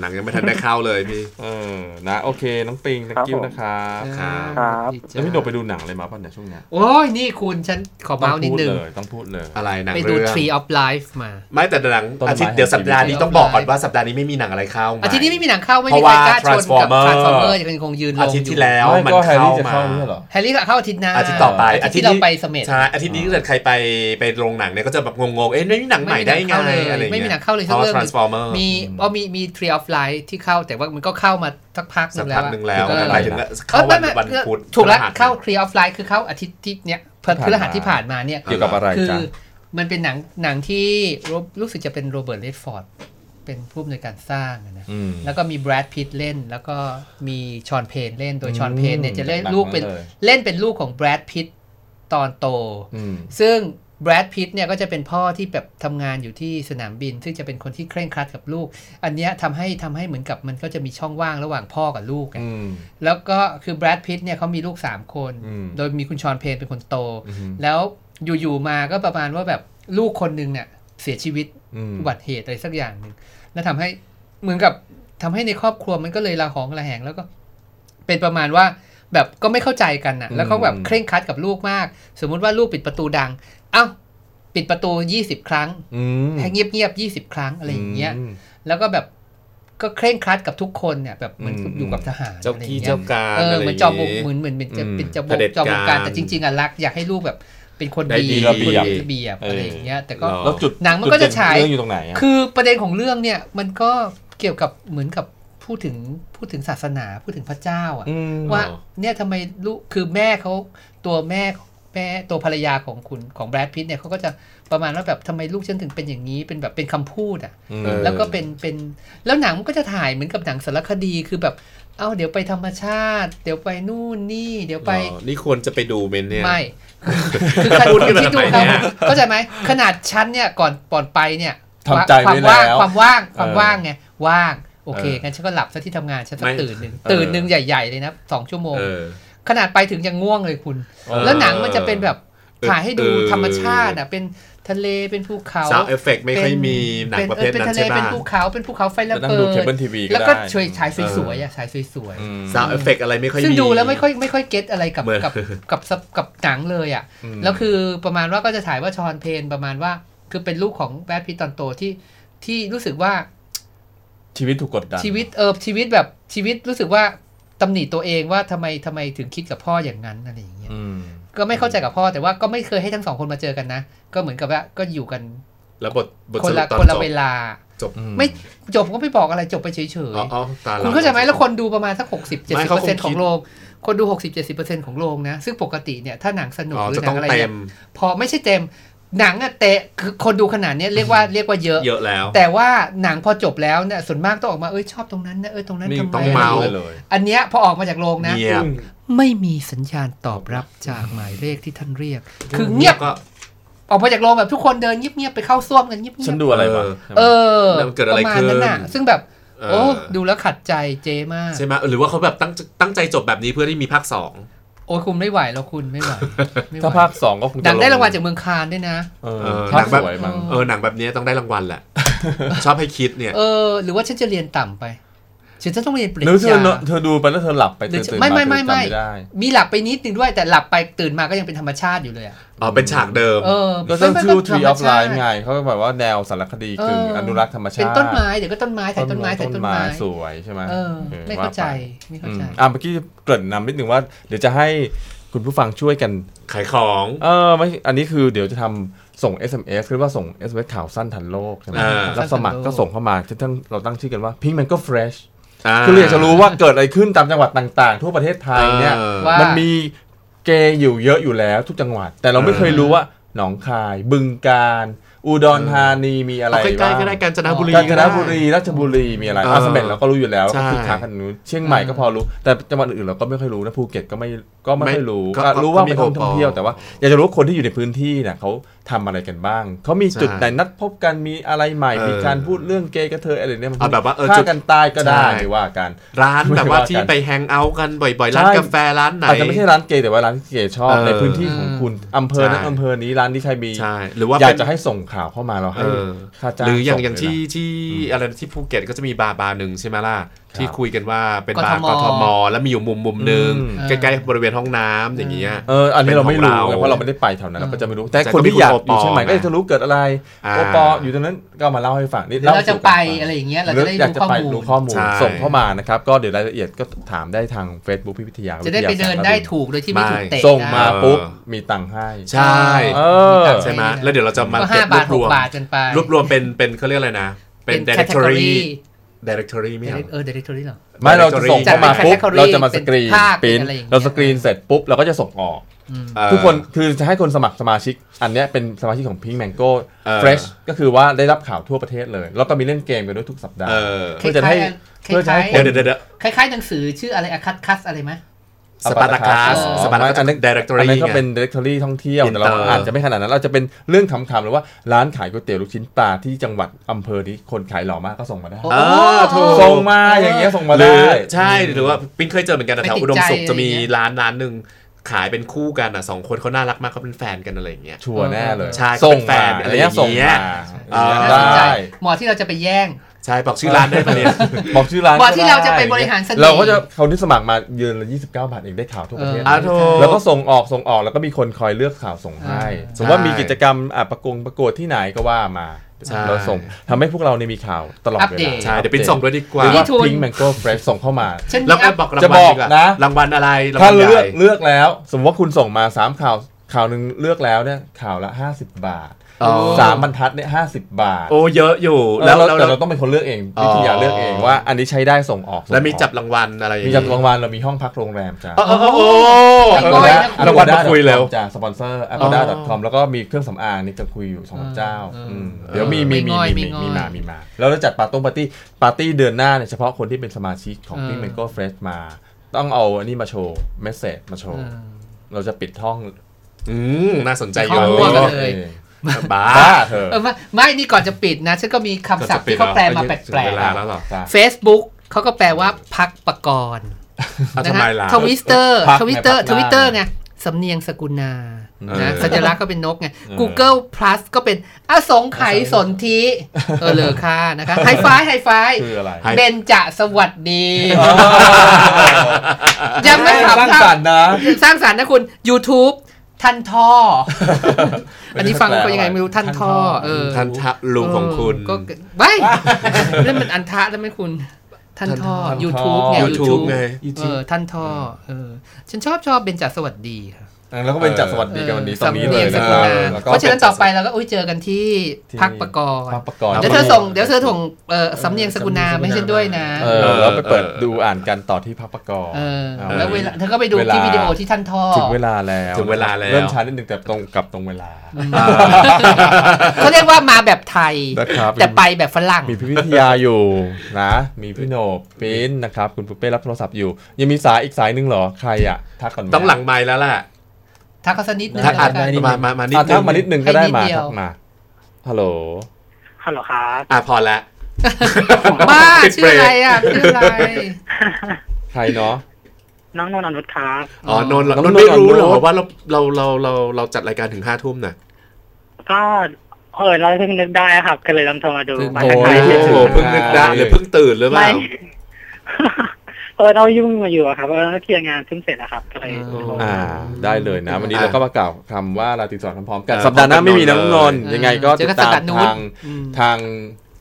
C: หนังยังไม่ทันได้เข้าเลยพี่
A: เออนะโอเคน้องปิง
I: ครั
A: thank
I: บ
A: you
I: ผม
A: นะครับ
C: ครับ
I: ครับ
B: ดีจ้ะ
A: แล้วพี่โดไปดูหนังอะไรมาป่ะเนี่ยช่วงเนี้ย
B: โอ้ยนี่คุณฉันขอ
A: ต้อ
B: เมาส์นิด
A: พูด
B: นึง
A: เลยต้องพูดเลย
C: อะไรหนัง
B: ไปดู
C: เรื่อง
B: Tree of Life มา
C: ไม่แต่หนัง
A: ต้นไม้
C: อาทิตย์เดี๋ยวสัปดาห์นี้
B: แห่งชีวิต
C: ต้องบอกก่อนว่าสัปดาห์นี้ไม่มีหนังอะไรเข้ามา
B: อาทิตย์นี้ไม่มีหนังเข้าไม่
C: เพ
B: มี
C: ราะ
B: ใคร
C: ว่าก
B: ล้าชนกับ
C: Transformer
B: Transformer ยังคงยืนลง
C: อาทิตย์ที่แล้ว
A: ไม่
C: มัน
A: ก็แฮร์
C: เข้า
A: รี่จะ
C: มา
A: เข้าไม่ใช่เหรอ
B: แฮร์รี่ก็เข้าอาทิตย์หน้า
C: อาทิตย์ต่อไป
B: อาทิตย์ที่เราไปเสม็ด
C: ใช่อาทิตย์นี้ถ้าเกิดใครไปไปโรงหนังเนี่ยก็จะแบบงงๆเอ๊ะไม่มีหนังใหม่ได้ไง
B: ไม่มีหนังเข้าเลย
C: อะไรอย่าง
B: ไม่
C: เงี้ย
B: มีหนังเข้าเลย
C: เพ
B: สัก
C: ราะว่า
B: เรื่อง
C: Transformer
B: มีอ๋อมีมี Tree of Life ที่เข้าแต่ว่ามันก็เข้ามาสักพักห
C: สั
B: นึ
C: ก
B: งแล้วอะ
C: พักหนึ่งแล้ว
B: เออ
C: หมายถึง
B: เอ
C: เข้า
B: อ
C: วัน
B: ไม่ไม่
C: วันพุธ
B: ถูกแล้ว
C: พฤหัส
B: เข้า Tree of Life คือเข้าอาทิตย์ที่เนี้ยพฤ
A: ที่ผ่านมา
B: หัสที่ผ่านมาเนี่ย
A: เกี่ยวกับอะไร
B: คือ
A: จ๊ะ
B: มันเป็นหนังหนังที่โรรู้สึกจะเป็นโรเบิร์ตเรดฟอร์ด เป็นผู้อำนวยการสร้างอะนะ
A: อืม
B: แล้วก็มีแบรดพิตเล่น แล้วก็มีชอนเพนเล่นโดย
A: อืม
B: ชอนเพนเนี่ยจะเล่น
A: หนัง
B: ลูกเป็น
A: เลย
B: เล่นเป็นลูกของแบรดพิตตอนโต
A: อืม
B: ซึ่งแบรดพิตเนี่ยก็จะเป็นพ่อที่แบบทำงานอยู่ที่สนามบิน ซึ่งจะเป็นคนที่เคร่งครัดกับลูก อันเนี้ยทำให้ทำให้เหมือนกับมันก็จะมีช่องว่างระหว่างพ่อกับลูกไง
A: อืม
B: แล้วก็คือแบรดพิตเนี่ยเขามีลูก 3 คน
A: อืม
B: โดยมีคุณชอนเพนเป็นคนโต
A: อืม
B: แล้วอยู่ๆมาก็ประมาณว่าแบบลูกคนหนึงเนี่ยเสียชีวิต
A: อืม
B: อุบัติเหตุอะไรสักอย่างหนึ่ง แล้วทำให้เหมือนกับทำให้ในครอบครัวมันก็เลยระหองระแหงแล้วก็ เป็นประมาณว่าแบบก็ไม่เข้าใจกันน่ะแล้วเขาแบบเคร่งครัดกับลูกมาก สมมุติว่าลูกปิดประตูดัง เอ้า ปิดประตูยี่สิบครั้ง
A: อืม
B: ให้เงียบเงียบยี่สิบครั้งอะไรอย่างเงี้ย
A: อืม
B: แล้วก็แบบก็เคร่งครัดกับทุกคนเนี่ยแบบเหมือน
A: อืม
B: อยู่กับทหาร
C: เจ้า
B: อะไรอ
C: ที่
B: ย่างเงี้ย
C: เจ้าการ
B: เออ
C: อะไร
B: เหมือน
C: อ
B: จอย่างบุก
C: งี้
B: เหมือนเหมือนเหมือนจะ
A: อืม
B: เป็นจะ
C: เผ
B: บุก
C: ด็จ
B: จอมบุกการ
C: การ
B: แต่จริงๆอะรักอยากให้ลูกแบบ เป็นคน
C: ได้
B: ดี
C: ดี
A: ระเบียบ
B: คนระเบียบอะไรอย่างเงี้ย แต่ก็
C: หรอ
A: แล้วจุด
B: หนังมันก็จะฉาย
A: เรื่องอยู่ตรงไหนอะ
B: คือประเด็นของเรื่องเนี่ยมันก็เกี่ยวกับเหมือนกับพูดถึงพูดถึงศาสนาพูดถึงพระเจ้าอะ
A: อืม
B: ว่า
C: อ๋อ
B: เนี่ยทำไมลูกคือแม่เขาตัวแม่แม่ตัวภรรยาของคุณของแบรดพิตเนี่ยเขาก็จะประมาณว่าแบบทำไมลูกฉันถึงเป็นอย่างนี้เป็นแบบเป็นคำพูดอะ
A: อืม
C: เออ
B: แล้วก็เป็นเป็นแล้วหนังมันก็จะถ่ายเหมือนกับหนังสารคดีคือแบบเอ้าเดี๋ยวไปธรรมชาติ เดี๋ยวไปนู่นนี่ เดี๋ยวไป
C: อ๋อนี่ควรจะไปดูเมนเนี่ย
B: ไม่ คือข
C: พูดกันแบบ
B: ที่ดู
C: ไหน
B: เขา
C: เนี่ย
B: เข้าใจไหมขนาดชั้นเนี่ยก่อนก่อนไปเนี่ย
A: ทำใจ
B: ความ
A: ไว้
B: ว่าง
A: แล้ว
B: ความว่างความ
A: เออ
B: ว่างไงว่างโอเค
C: เออ
B: งั้นฉันก็หลับซะที่ทำงานฉันสัก
C: ไม่
B: ตื่นหนึ่ง
C: เออ
B: ตื่นหนึ่งใหญ่ ๆ เลยนะสองชั่วโมง
C: เออ
B: ขนาดไปถึงยังง่วงเลยคุณ
A: เออ
B: แล้วหนังมันจะเป็นแบบ
C: เออ
B: ถ่ายให้ดู
C: เออ
B: ธรรมชาติอะเป็น ทะเลเป็นภูเขา
C: ซาวเอฟเฟกไม่ค่อยมีหนัง
B: เป็น
C: ประ
B: เอ
C: เภ
B: อ
C: ท
B: เป็น
C: นั้น
B: ทะเล
C: ใช่
B: เป็น
C: ป่ะ
B: ภูเขาเป็นภูเขาไฟระ
A: จะนั่ง
B: เบิ
A: ดู
B: ด
A: เคเบิลทีวีก็
B: แล้วก็
A: ได้
B: ช่วยฉายสวยๆอะฉายสวยๆ
A: อืม
C: sound effect อะไรไม่ค่อยมี
B: ซึ่งดูแล้วไม่ค่อยไม่ค่อย get อะไรกับ
C: เหมือน
B: กับกับกับกับหนังเลยอะ
A: อืม
B: แล้วคือประมาณว่าก็จะถ่ายว่าชอนเพนประมาณว่า คือเป็นลูกของแบรดพิตตอนโตที่ที่รู้สึกว่า
A: ชีวิตถูกกดดัน
B: ชีวิตเออชีวิตแบบชีวิตรู้สึกว่าตำหนิตัวเองว่าทำไมทำไมถึงคิดกับพ่ออย่างนั้นอะไรอย่างเงี้ย
A: อืม
B: ก็ไม่เข้าใจกับพ่อแต่ว่าก็ไม่เคยให้ทั้งสองคนมาเจอกันนะ ก็เหมือนกับว่าก็อยู่กัน
C: แล้วบทบท
B: คน
C: สรุ
B: ละ
C: ปตอน
B: คนละ
C: จบ
B: เวลา
C: จบ
A: อื
B: ไม่จบก็ไม่บอกอะไรจบไปเฉย
C: อ๋ออ๋อตา
B: ๆคุณเข้าใจไหมแล้วคนดูประมาณสักหกสิบเจ็ด
C: ไม่
B: สิบ
C: เขา
B: เปอร์
C: ค
B: เซ็
C: ง
B: นต์
C: คิด
B: ของโรงคนดูหกสิบเจ็ดสิบเปอร์เซ็นต์ของโรงนะ ซึ่งปกติเนี่ย ถ้าหนังสนุก
C: อ๋อ
B: หรือ
C: จะ
B: หนั
C: ต้อง
B: งอะไร
C: เต็
B: เนี่ย
C: ม
B: พอไม่ใช่เต็ม หนังอะเตะคือคนดูขนาดเนี้ยเรียกว่าเรียกว่าเยอะ
C: เยอะแล้ว
B: แต่ว่าหนังพอจบแล้วเนี่ยส่วนมากต้องออกมาเอ้ยชอบตรงนั้นนะเออตรงนั้น
A: นี่
B: ทำไม
C: ต้อง
B: อะไร
C: เมา
A: เลย
B: อันเนี้ยพอออกมาจากโรงนะ
C: เงียบ
B: ไม่มีสัญญาณตอบรับจากหมายเลขที่ท่านเรียก คือเงียบ
C: ก็
B: ออกมาจากโรงแบบทุกคนเดินเงียบๆไปเข้าส้วมกันเงียบๆ
A: ฉันดูอะไรวะ
B: เออ
C: แล้วมันเกิด
B: ป
C: อะไร
B: ระมาณ
C: ขึ้น
B: นั้นน่ะซึ่งแบบ
C: เออ
B: โอ้ดูแล้วขัดใจเจมาก
C: ใช่ไหมหรือว่าเขาแบบตั้งตั้งใจจบแบบนี้เพื่อที่มีภาคสอง
B: โอ้ยคุณไม่ไหวแล้วคุณไม่ไหวไม่ไหว
A: ถ้าภาคสองก็คงจะ
B: หนังได้
A: ล
B: รางวัลจากเมืองคานด้วยนะ
A: เออ
C: เออ
A: ภาค
C: หนังแบบ
A: สวยมั้ง
C: เออหนังแบบนี้ต้องได้รางวัลแหละชอบให้คิดเนี่ย
B: เออหรือว่าฉันจะเรียนต่ำไป ฉันจะต้องเรียนปริญ
A: หรือเธอ
B: ญา
A: เธอดูไปแล้วเธอหลับไป
B: หรือ
A: ตื่นตื่น
B: ไม่
A: มา
B: ไม่
A: เธอ
B: ไม่
A: จำไม่ได้
B: มีหลับไปนิดนึงด้วยแต่หลับไปตื่นมาก็ยังเป็นธรรมชาติอยู่เลยอะ
C: อ๋อเป็นฉากเดิม
B: เออ
A: ก็ต้อง
B: ไม่
A: ชื่อ
B: ไม่
A: Tree
B: ธรรม
A: of
B: ชาติ
A: Life ไงเขาก็แบบว่าแนวสารคดีกึ่ง
B: เอออ
A: อนุรักษ์ธรรมชาติ
B: เป็นต้นไม้เดี๋ยวก็ต้นไม้ถ่ายต้นไม้ถ่ายต้นไม้
A: สวยใช่ไหม
B: เออไม่เข้าใจไม่เข้าใจ
A: อืมอะเมื่อกี้เกริ่นนำนิดนึงว่า เดี๋ยวจะให้คุณผู้ฟังช่วยกัน
C: ขายของ
A: เออไม่อันนี้คือเดี๋ยวจะทำส่ง SMS คือว่าส่ง SMS ข่าวสั้นทันโลกใช่ไหม
C: อ่า
A: รับสมัครก็ส่งเข้ามาที่ทั้งเราตั้งชื่อกันว่า Pink Mango Fresh
C: อ่า
A: คือเราอยากจะรู้ว่าเกิดอะไรขึ้นตามจังหวัดต่าง ๆ ทั่วประเทศไทยเนี่ย
C: ออ
B: ว่า
A: มันมีเกย์อยู่เยอะอยู่แล้วทุกจังหวัด แต่เราไม่เคยรู้ว่าหนองคาย บึงกาฬอุดรธานีมีอะไร
C: เอาใกล้
A: บ้าง
C: ๆก็ได้กาญจนบุรี
A: กาญจ
C: ก็
A: น
C: ได้
A: บุรีราชบุรีมีอะไร
C: เออ
A: อาสมเด็จเราก็รู้อยู่แล้ว
C: ใช่
A: ก็คือขาขนู้นเชียงใหม่ก็พอรู้ แต่จังหวัดอื่นเราก็ไม่ค่อยรู้นะภูเก็ตก็ไม่ ก็ไม่ค่อยรู้
C: ก็
A: ก็รู้ว่า
C: ก็มี
A: เป็นท่อง
C: โอปอ
A: เที่ยวแต่ว่า อยากจะรู้ว่าคนที่อยู่ในพื้นที่เนี่ยเขาทำอะไรกันบ้าง เขามีจุด
C: ใช่
A: ไหนนัดพบกันมีอะไรใหม่
C: เออ
A: มีการพูดเรื่องเกย์กระเทยอะไรเนี่ยมัน
C: เอาแบบว่าเออ
A: ฆ่า
C: จุด
A: กันตายก็ได้
C: ใช่
A: ไม่ว่ากัน
C: ร้านแบบว่า
A: ไม่ว่ากัน
C: ที่ไปแฮงเอาท์กันบ่อยๆร้าน
A: ใช่
C: กาแฟร้านไหน
A: อาจจะไม่ใช่ร้านเกย์แต่ว่าร้านที่เกย์ชอบ
C: เออ
A: ในพื้นที่ของคุณอำเภอนั้น
C: ใช่
A: อำเภอนี้ร้านที่ใครมี
C: ใช่หรือว่า
A: อยาก
C: เป็น
A: จะให้ส่งข่าวเข้ามาเราให้
C: เออ
A: ค่าจ้าง
C: หรืออย่าง
A: ส่
C: อย่างที่
A: เลยนะ
C: ที่อะไรที่ภูเก็ตก็จะมีบาร์บาร์หนึ่งใช่ไหมล่ะ ที่คุยกันว่าเป็นบาร์
B: ก
C: ก
B: ท
C: ท
B: ม
C: มแล้วมีอยู่มุมมุมหนึ่ง
A: อืม
C: ใกล้ๆบริเวณห้องน้ำอย่างเงี้ย
A: เอออันนี้เราไม่รู้
C: เป็นของเรา
A: ไงเพราะเราไม่ได้ไปแถวนั้นเราก็จะไม่รู้แต่
C: แต่
A: คนที่อยากอยู่
C: ก็มีคุณโอปอ
A: เชียงใหม่ก็จะรู้เกิดอะไร
C: อ่า
A: โอปออยู่ตรงนั้นก็มาเล่าให้ฟังนี่
B: หรือเราจะ
A: สู่
B: ไป
A: กันฟัง
B: อะไรอย่างเงี้ยเรา
A: หรื
B: จะ
A: อ
B: ได้
A: อยาก
B: รู้
A: จะ
B: ข้อ
A: ไป
B: มูล
A: รู้ข้อมูล
C: ใช่
A: ส่งเข้ามานะครับก็เดี๋ยวรายละเอียดก็ถามได้ทาง Facebook พี่วิทยา
B: จะได้ไปเดินได้ถูกโดยที่ไม่ถูกเตะ
A: ส่งมา
B: ได้
A: ปุ๊บมีตังค์ให้
C: ใช่
A: เออ
B: ตังค์
C: ใช่ไหมแล้วเดี๋ยวเราจะมา
B: ก็
C: เก็
B: ห้า
C: บร
B: บาวท
C: บ
B: ห
C: ร
B: ก
C: วม
B: บาทกันไป
C: รวบรวมเป็นเป็นเขาเรียกอะไรนะเป็น
B: เป็น
C: directory
B: category
C: directory ไม่เอา
B: เออ directory เหรอ
A: ไม่เราจะส่งเข้ามาปุ๊บ
B: จัดเป็น category
A: เราจะมาสกรีน
B: เป็นภาพ
A: ปริ้น
B: เป็นอะไรอย่างเงี้ย
A: เราสกรีนเสร็จปุ๊บเราก็จะส่งออก
B: อืม
C: เออ
A: ทุกคนคือจะให้คนสมัครสมาชิก อันเนี้ยเป็นสมาชิกของ Pink Mango
C: เออ
A: Fresh ก็คือว่าได้รับข่าวทั่วประเทศเลย แล้วก็มีเล่นเกมกันด้วยทุกสัปดาห์
C: เออ
A: เพื่อจะให้
B: คล้ายๆ
A: เพื่อจะให้
B: คล้ายๆ
C: เดี๋ยวเดี๋ยวเดี๋ยว
B: คล้ายๆหนังสือชื่ออะไรอะคัตคัสอะไรไหม
C: สปาร์ตาคัส
A: อ๋อ
C: สปาร์ตาคัส
A: อันนั้น
C: directory
A: อันนั้นก็
C: ไง
A: เป็น directory ท่องเที่ยวแต่เรา
C: Inter
A: อาจจะไม่ขนาดนั้น เราจะเป็นเรื่องขำๆหรือว่าร้านขายก๋วยเตี๋ยวลูกชิ้นปลาที่จังหวัดอำเภอนี้คนขายหล่อมากก็ส่งมาได้
B: โอ้
C: อ่าถูก
A: ส่งมาอย่างเงี้ยส่งมา
C: หรื
A: ได้
C: อใช่หรือว่าปิ้นเคยเจอเหมือนกันนะ
B: ไม่
C: แถว
B: ติด
C: อุดมสุข
B: ใจ
C: จะมี
B: อะไรอย่างเงี้ย
C: ร้านร้านหนึ่งขายเป็นคู่กันอะสองคนเขาน่ารักมากเขาเป็นแฟนกันอะไรอย่างเงี้ย
A: ชัวร์แน่เลย
C: ใช่
A: ส่ง
C: เป็นแฟ
A: มาน
C: อะ
A: อะไรไร
C: อย่า
A: เงี้
C: ง
A: ย
C: เงี้ย
A: ส่งมา
C: อ่า
B: น่าสนใจ
A: ได้
B: หมอที่เราจะไปแย่ง
C: ใช่บอกชื่อร้านได้ปะเนี่ย
A: บอกชื่อร้าน
B: หมอที่
A: ก็ด้
B: เราจะไปบริหารเสน่ห์
A: เราก็จะคนที่สมัครมาเยือนละ29 บาทเองได้ข่าวทั่วประเทศ
C: อ่าถูก
A: แล้วก็ส่งออกส่งออกแล้วก็มีคนคอยเลือกข่าวส่งให้
B: อ่า
A: สมมติว่า
C: ใช่
A: มีกิจกรรมอะประกงประกวดที่ไหนก็ว่ามา
C: ใช่
A: เราส่งทำให้พวกเราเนี่ยมีข่าวตลอด
B: อัป
A: เว
B: เด
A: ลา
B: ต
C: ใช่เดี๋ยวปิ้นส่งด้วยดีกว่า
A: หรือว่า
B: พี่ทุน
A: พิงแมงโก้เฟรชส่งเข้ามา
B: ฉัน
C: แล้วก็
B: มี
C: บอกราง
A: จะ
C: วัล
A: บอก
C: ดีกว่า
A: นะ
C: รางวัลอะไรราง
A: ถ้า
C: วัลให
A: เลือก
C: ญ่
A: เลือกแล้ว สมมติว่าคุณส่งมา 3 ข่าวข่าวหนึ่งเลือกแล้วเนี่ยข่าวละ 50 บาท
C: อ๋อ
A: สามบรรทัดเนี่ยห้าสิบบาท
C: โอ้เยอะอยู่
A: แล้
C: แล้วว
A: เรา
C: แล้ว
A: แต่เราต้องเป็นคนเลือกเอง
C: อ๋อ
A: วิทยาเลือกเองว่า อันนี้ใช้ได้ส่งออกส่งออก
C: แล้วมีจับรางวัลอะไรอย่าง
A: มี
C: งี้
A: จับรางวัลเรามีห้องพักโรงแรมจ้า
C: โอ้โอ้โอ้โอ้
B: พี่ก้อยนะ
C: รางวัลมาคุยแล้ว
A: จากสปอนเซอร์ agoda.com แล้วก็มีเครื่องสำอางนี่จะคุยอยู่สองเจ้า
B: เอออื
A: มเดี๋ยวมีมีมี
B: ไม่ง่อย
A: มี
B: ไม่ง่อย
A: มีมามีมาแล้วเราจัดปาร์ตี้ปาร์ตี้ปาร์ตี้เดือนหน้าเนี่ยเฉพาะคนที่เป็นสมาชิกของ
B: เออ
A: Pink Mango Fresh มา ต้องเอาอันนี้มาโชว์เมสเซจมาโช
B: เอ
A: ว์
B: อ
A: เราจะปิดห้อง
C: อืมน่าสนใจอ
B: ห้
C: ยู่
B: องร่วมกันเลย
C: บ้า
A: บ้าเธอ
B: เออไม่ไม่นี่ก่อนจะปิดนะฉันก็มีคำศัพท์ที่เขาแปลมาแปล
C: ถึง
B: ก
C: เวลาแล้วเหรอ
A: จ้ะ
B: ๆ Facebook เขาก็แปลว่าพักประกรณ์
C: เอา
B: นะ
C: ทำไม
B: ฮะ
C: ล่ะ
B: ทวิสเตอร์
A: พัก
B: ทวิตเตอร์
A: ในพั
B: ท
A: กหน้า
B: วิตเตอร์ไงสำเนียงสกุณา
C: เออ
B: นะสัญลักษณ์ก็เป็นนกไง
A: เออ
B: Google Plus ก็เป็นอสงไขยสนธิเออเลอค่านะคะไฮไฟไฮไฟ
A: คืออะไร
C: ให้
B: เบนจะสวัสดี ยังไม่
A: ส
B: ถาม
A: ร้างสรรค์นะ
B: สร้างสรรค์นะคุณ YouTube ท่านท่อ อันนี้ฟังเขายังไงไม่รู้ท่านท่อ เออ
C: ท่านทะลุงของคุณ
B: ก็ไม่นั่นมันอันทะแล้วไหมคุณท่านท่อ
A: ท่านท่อ
B: YouTube ไง
C: YouTube ไง
B: เออท่านท่อเออฉันชอบชอบเบนจาสวัสดีค่ะ
A: แล้วก็เป็นจัดสวัสดีกันวันนี้ตรงนี้เลย
B: สำ
A: นะ
B: เนียงสกุณา
A: แล้วก็
B: เพราะฉะนั้นต่อไปเราก็อุ้ยเจอกันที่
A: ที่
B: พักประกรณ์
A: พักประกรณ์
B: เดี๋ยวเธอส่งเดี๋ยวเธอส่งเอ่อสำเนียงสกุณาไม่ใช่ด้วยนะ
A: เออแล้วไปเปิดดูอ่านกันต่อที่พักประกอบ
B: เออ
A: เอา
B: แล้วเวลาเธอก็ไปดู
A: เวลา
B: ที่วิดีโอที่ท่านท่อ
A: ถึงเวลาแล้ว
C: ถึงเวลาแล้ว
A: เริ่มช้านิดนึงแต่ตรงกับตรงเวลา
C: อ่า
B: เขาเรียกว่ามาแบบไทย
A: นะครับ
B: แต่ไปแบบฝรั่ง
A: มีพี่วิทยาอยู่นะ มีพี่โหนกปิ้นนะครับคุณปุ๊เป้รับโทรศัพท์อยู่ ยังมีสายอีกสายหนึงเหรอใครอะทักก่อนไม
C: ต้องหลังไมค์แล้วแหละ
B: ทักเขาสักนิดนึง
C: ทักอัด
B: แล้วกัน
C: มามามานิด
A: อะ
C: นึ
A: ทัก
C: ง
A: มานิดนึงก็ได้มา
B: ให้นิดเดียว
A: ทักมาฮัลโหล
H: ฮัลโหลครับ
C: อะพอแล้ว
B: บ้า
C: ปิด
B: ชื่
C: เบ
B: อ
C: รก
B: อะไรอะชื่ออะไร
A: ใครเนาะ
H: น้องนนท์อนุชครับ
C: อ๋อนนท์เหรอ
A: น้อง
C: นนท์ไม่
A: นนท์
C: รู้เหร
A: น
C: อน
A: ท์
C: ว่าเราเราเราเราเราจัดรายการถึงห้าทุ่มน่ะ
H: ก็เออเราเพิ่งนึกได้ครับก็เลยลองโทรมาดู
B: เพิ่ง
H: มา
A: โอ้
H: ทักทาย
A: ย
H: เฉ
C: โอ้
H: ย
C: โหเพิ่งนึกได้หรือเพิ่งตื่นหรือ
H: ๆ
C: เป
H: ไม่
C: ล่า
H: เออเรายุ่งมาอยู่อะครับเออ clear งานเพิ่งเสร็จอะครับก็เลย
A: อ่า ได้เลยนะ วันนี้
C: อ่า
A: เราก็มากล่าวคำว่าราตรีสวัสดิ์พร้อมๆกัน
C: เออ
A: สัปดาห์หน้าไม่มีนะ
C: พร้
A: น้
C: อ
A: อง
C: ม
A: น
C: กัน
A: นท์
C: เลย
A: ยังไงก็
B: เจอ
A: ติ
B: กั
A: ด
B: น
A: ตาม
B: สัปดาห์นู้น
A: ทาง
B: อืม
A: ทาง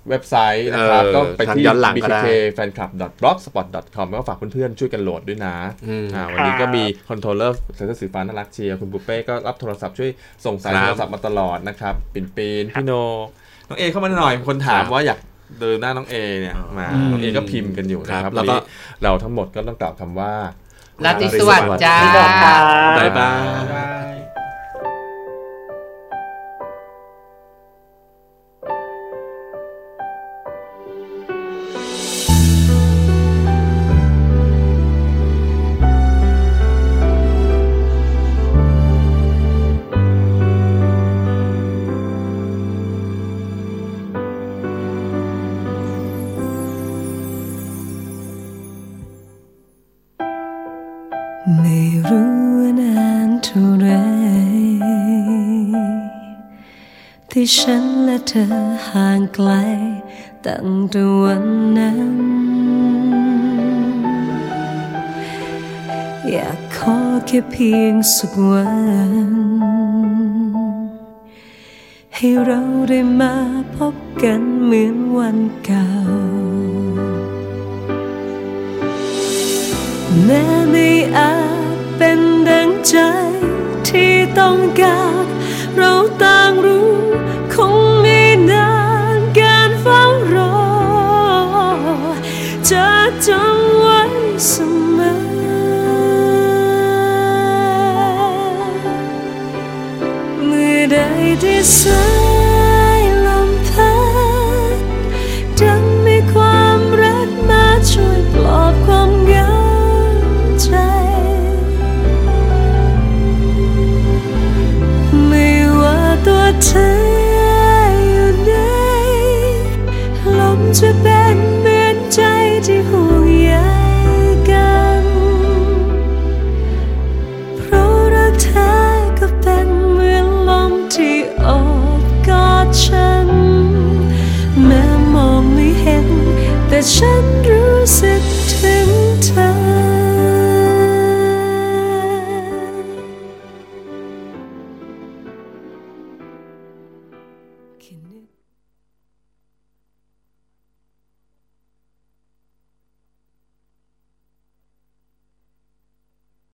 A: เว็บไซต์นะครับ
C: เออ
A: ก็ไป
C: ทาง
A: ที่
C: ย้อนหลังก็ได้
A: bkk fanclub.blogspot.com แล้วก็ฝากเพื่อนๆช่วยกัน load ด้วยนะ
C: อืม
A: อ่าวันนี้ก็มี controller เซนเซอร์สีฟ้าน่ารักเชียร์คุณบุเป้ก็รับโทรศัพท์ช่วยส่งสาย
C: ครับ
A: โทรศัพท์มาตลอดนะครับปิ่นปีนพี่โนน้องเอเข้ามาหน่อยมีคนถาม
C: ครับ
A: ว่าอยาก เดินหน้าน้องเอเนี่ยมา
C: อืม
A: น้องเอก็พิมพ์กันอยู่นะค
C: ครั
A: รับบ
C: แล้วก็
A: วันนี้เราทั้งหมดก็ต้องกล่าวคำว่า
B: ราตรีสวัสดิ์จ้า
C: บ๊ายบาย
F: ไม่รู้ว่านานเท่าไรที่ฉันและเธอห่างไกล ตั้งแต่วันนั้น อยากขอแค่เพียงสักวันให้เราได้มาพบกันเหมือนวันเก่า แม้ไม่อาจเป็นดังใจที่ต้องการ เราต่างรู้คงไม่นานการเฝ้ารอ จะจำไว้เสมอเมื่อใดที่สาย 身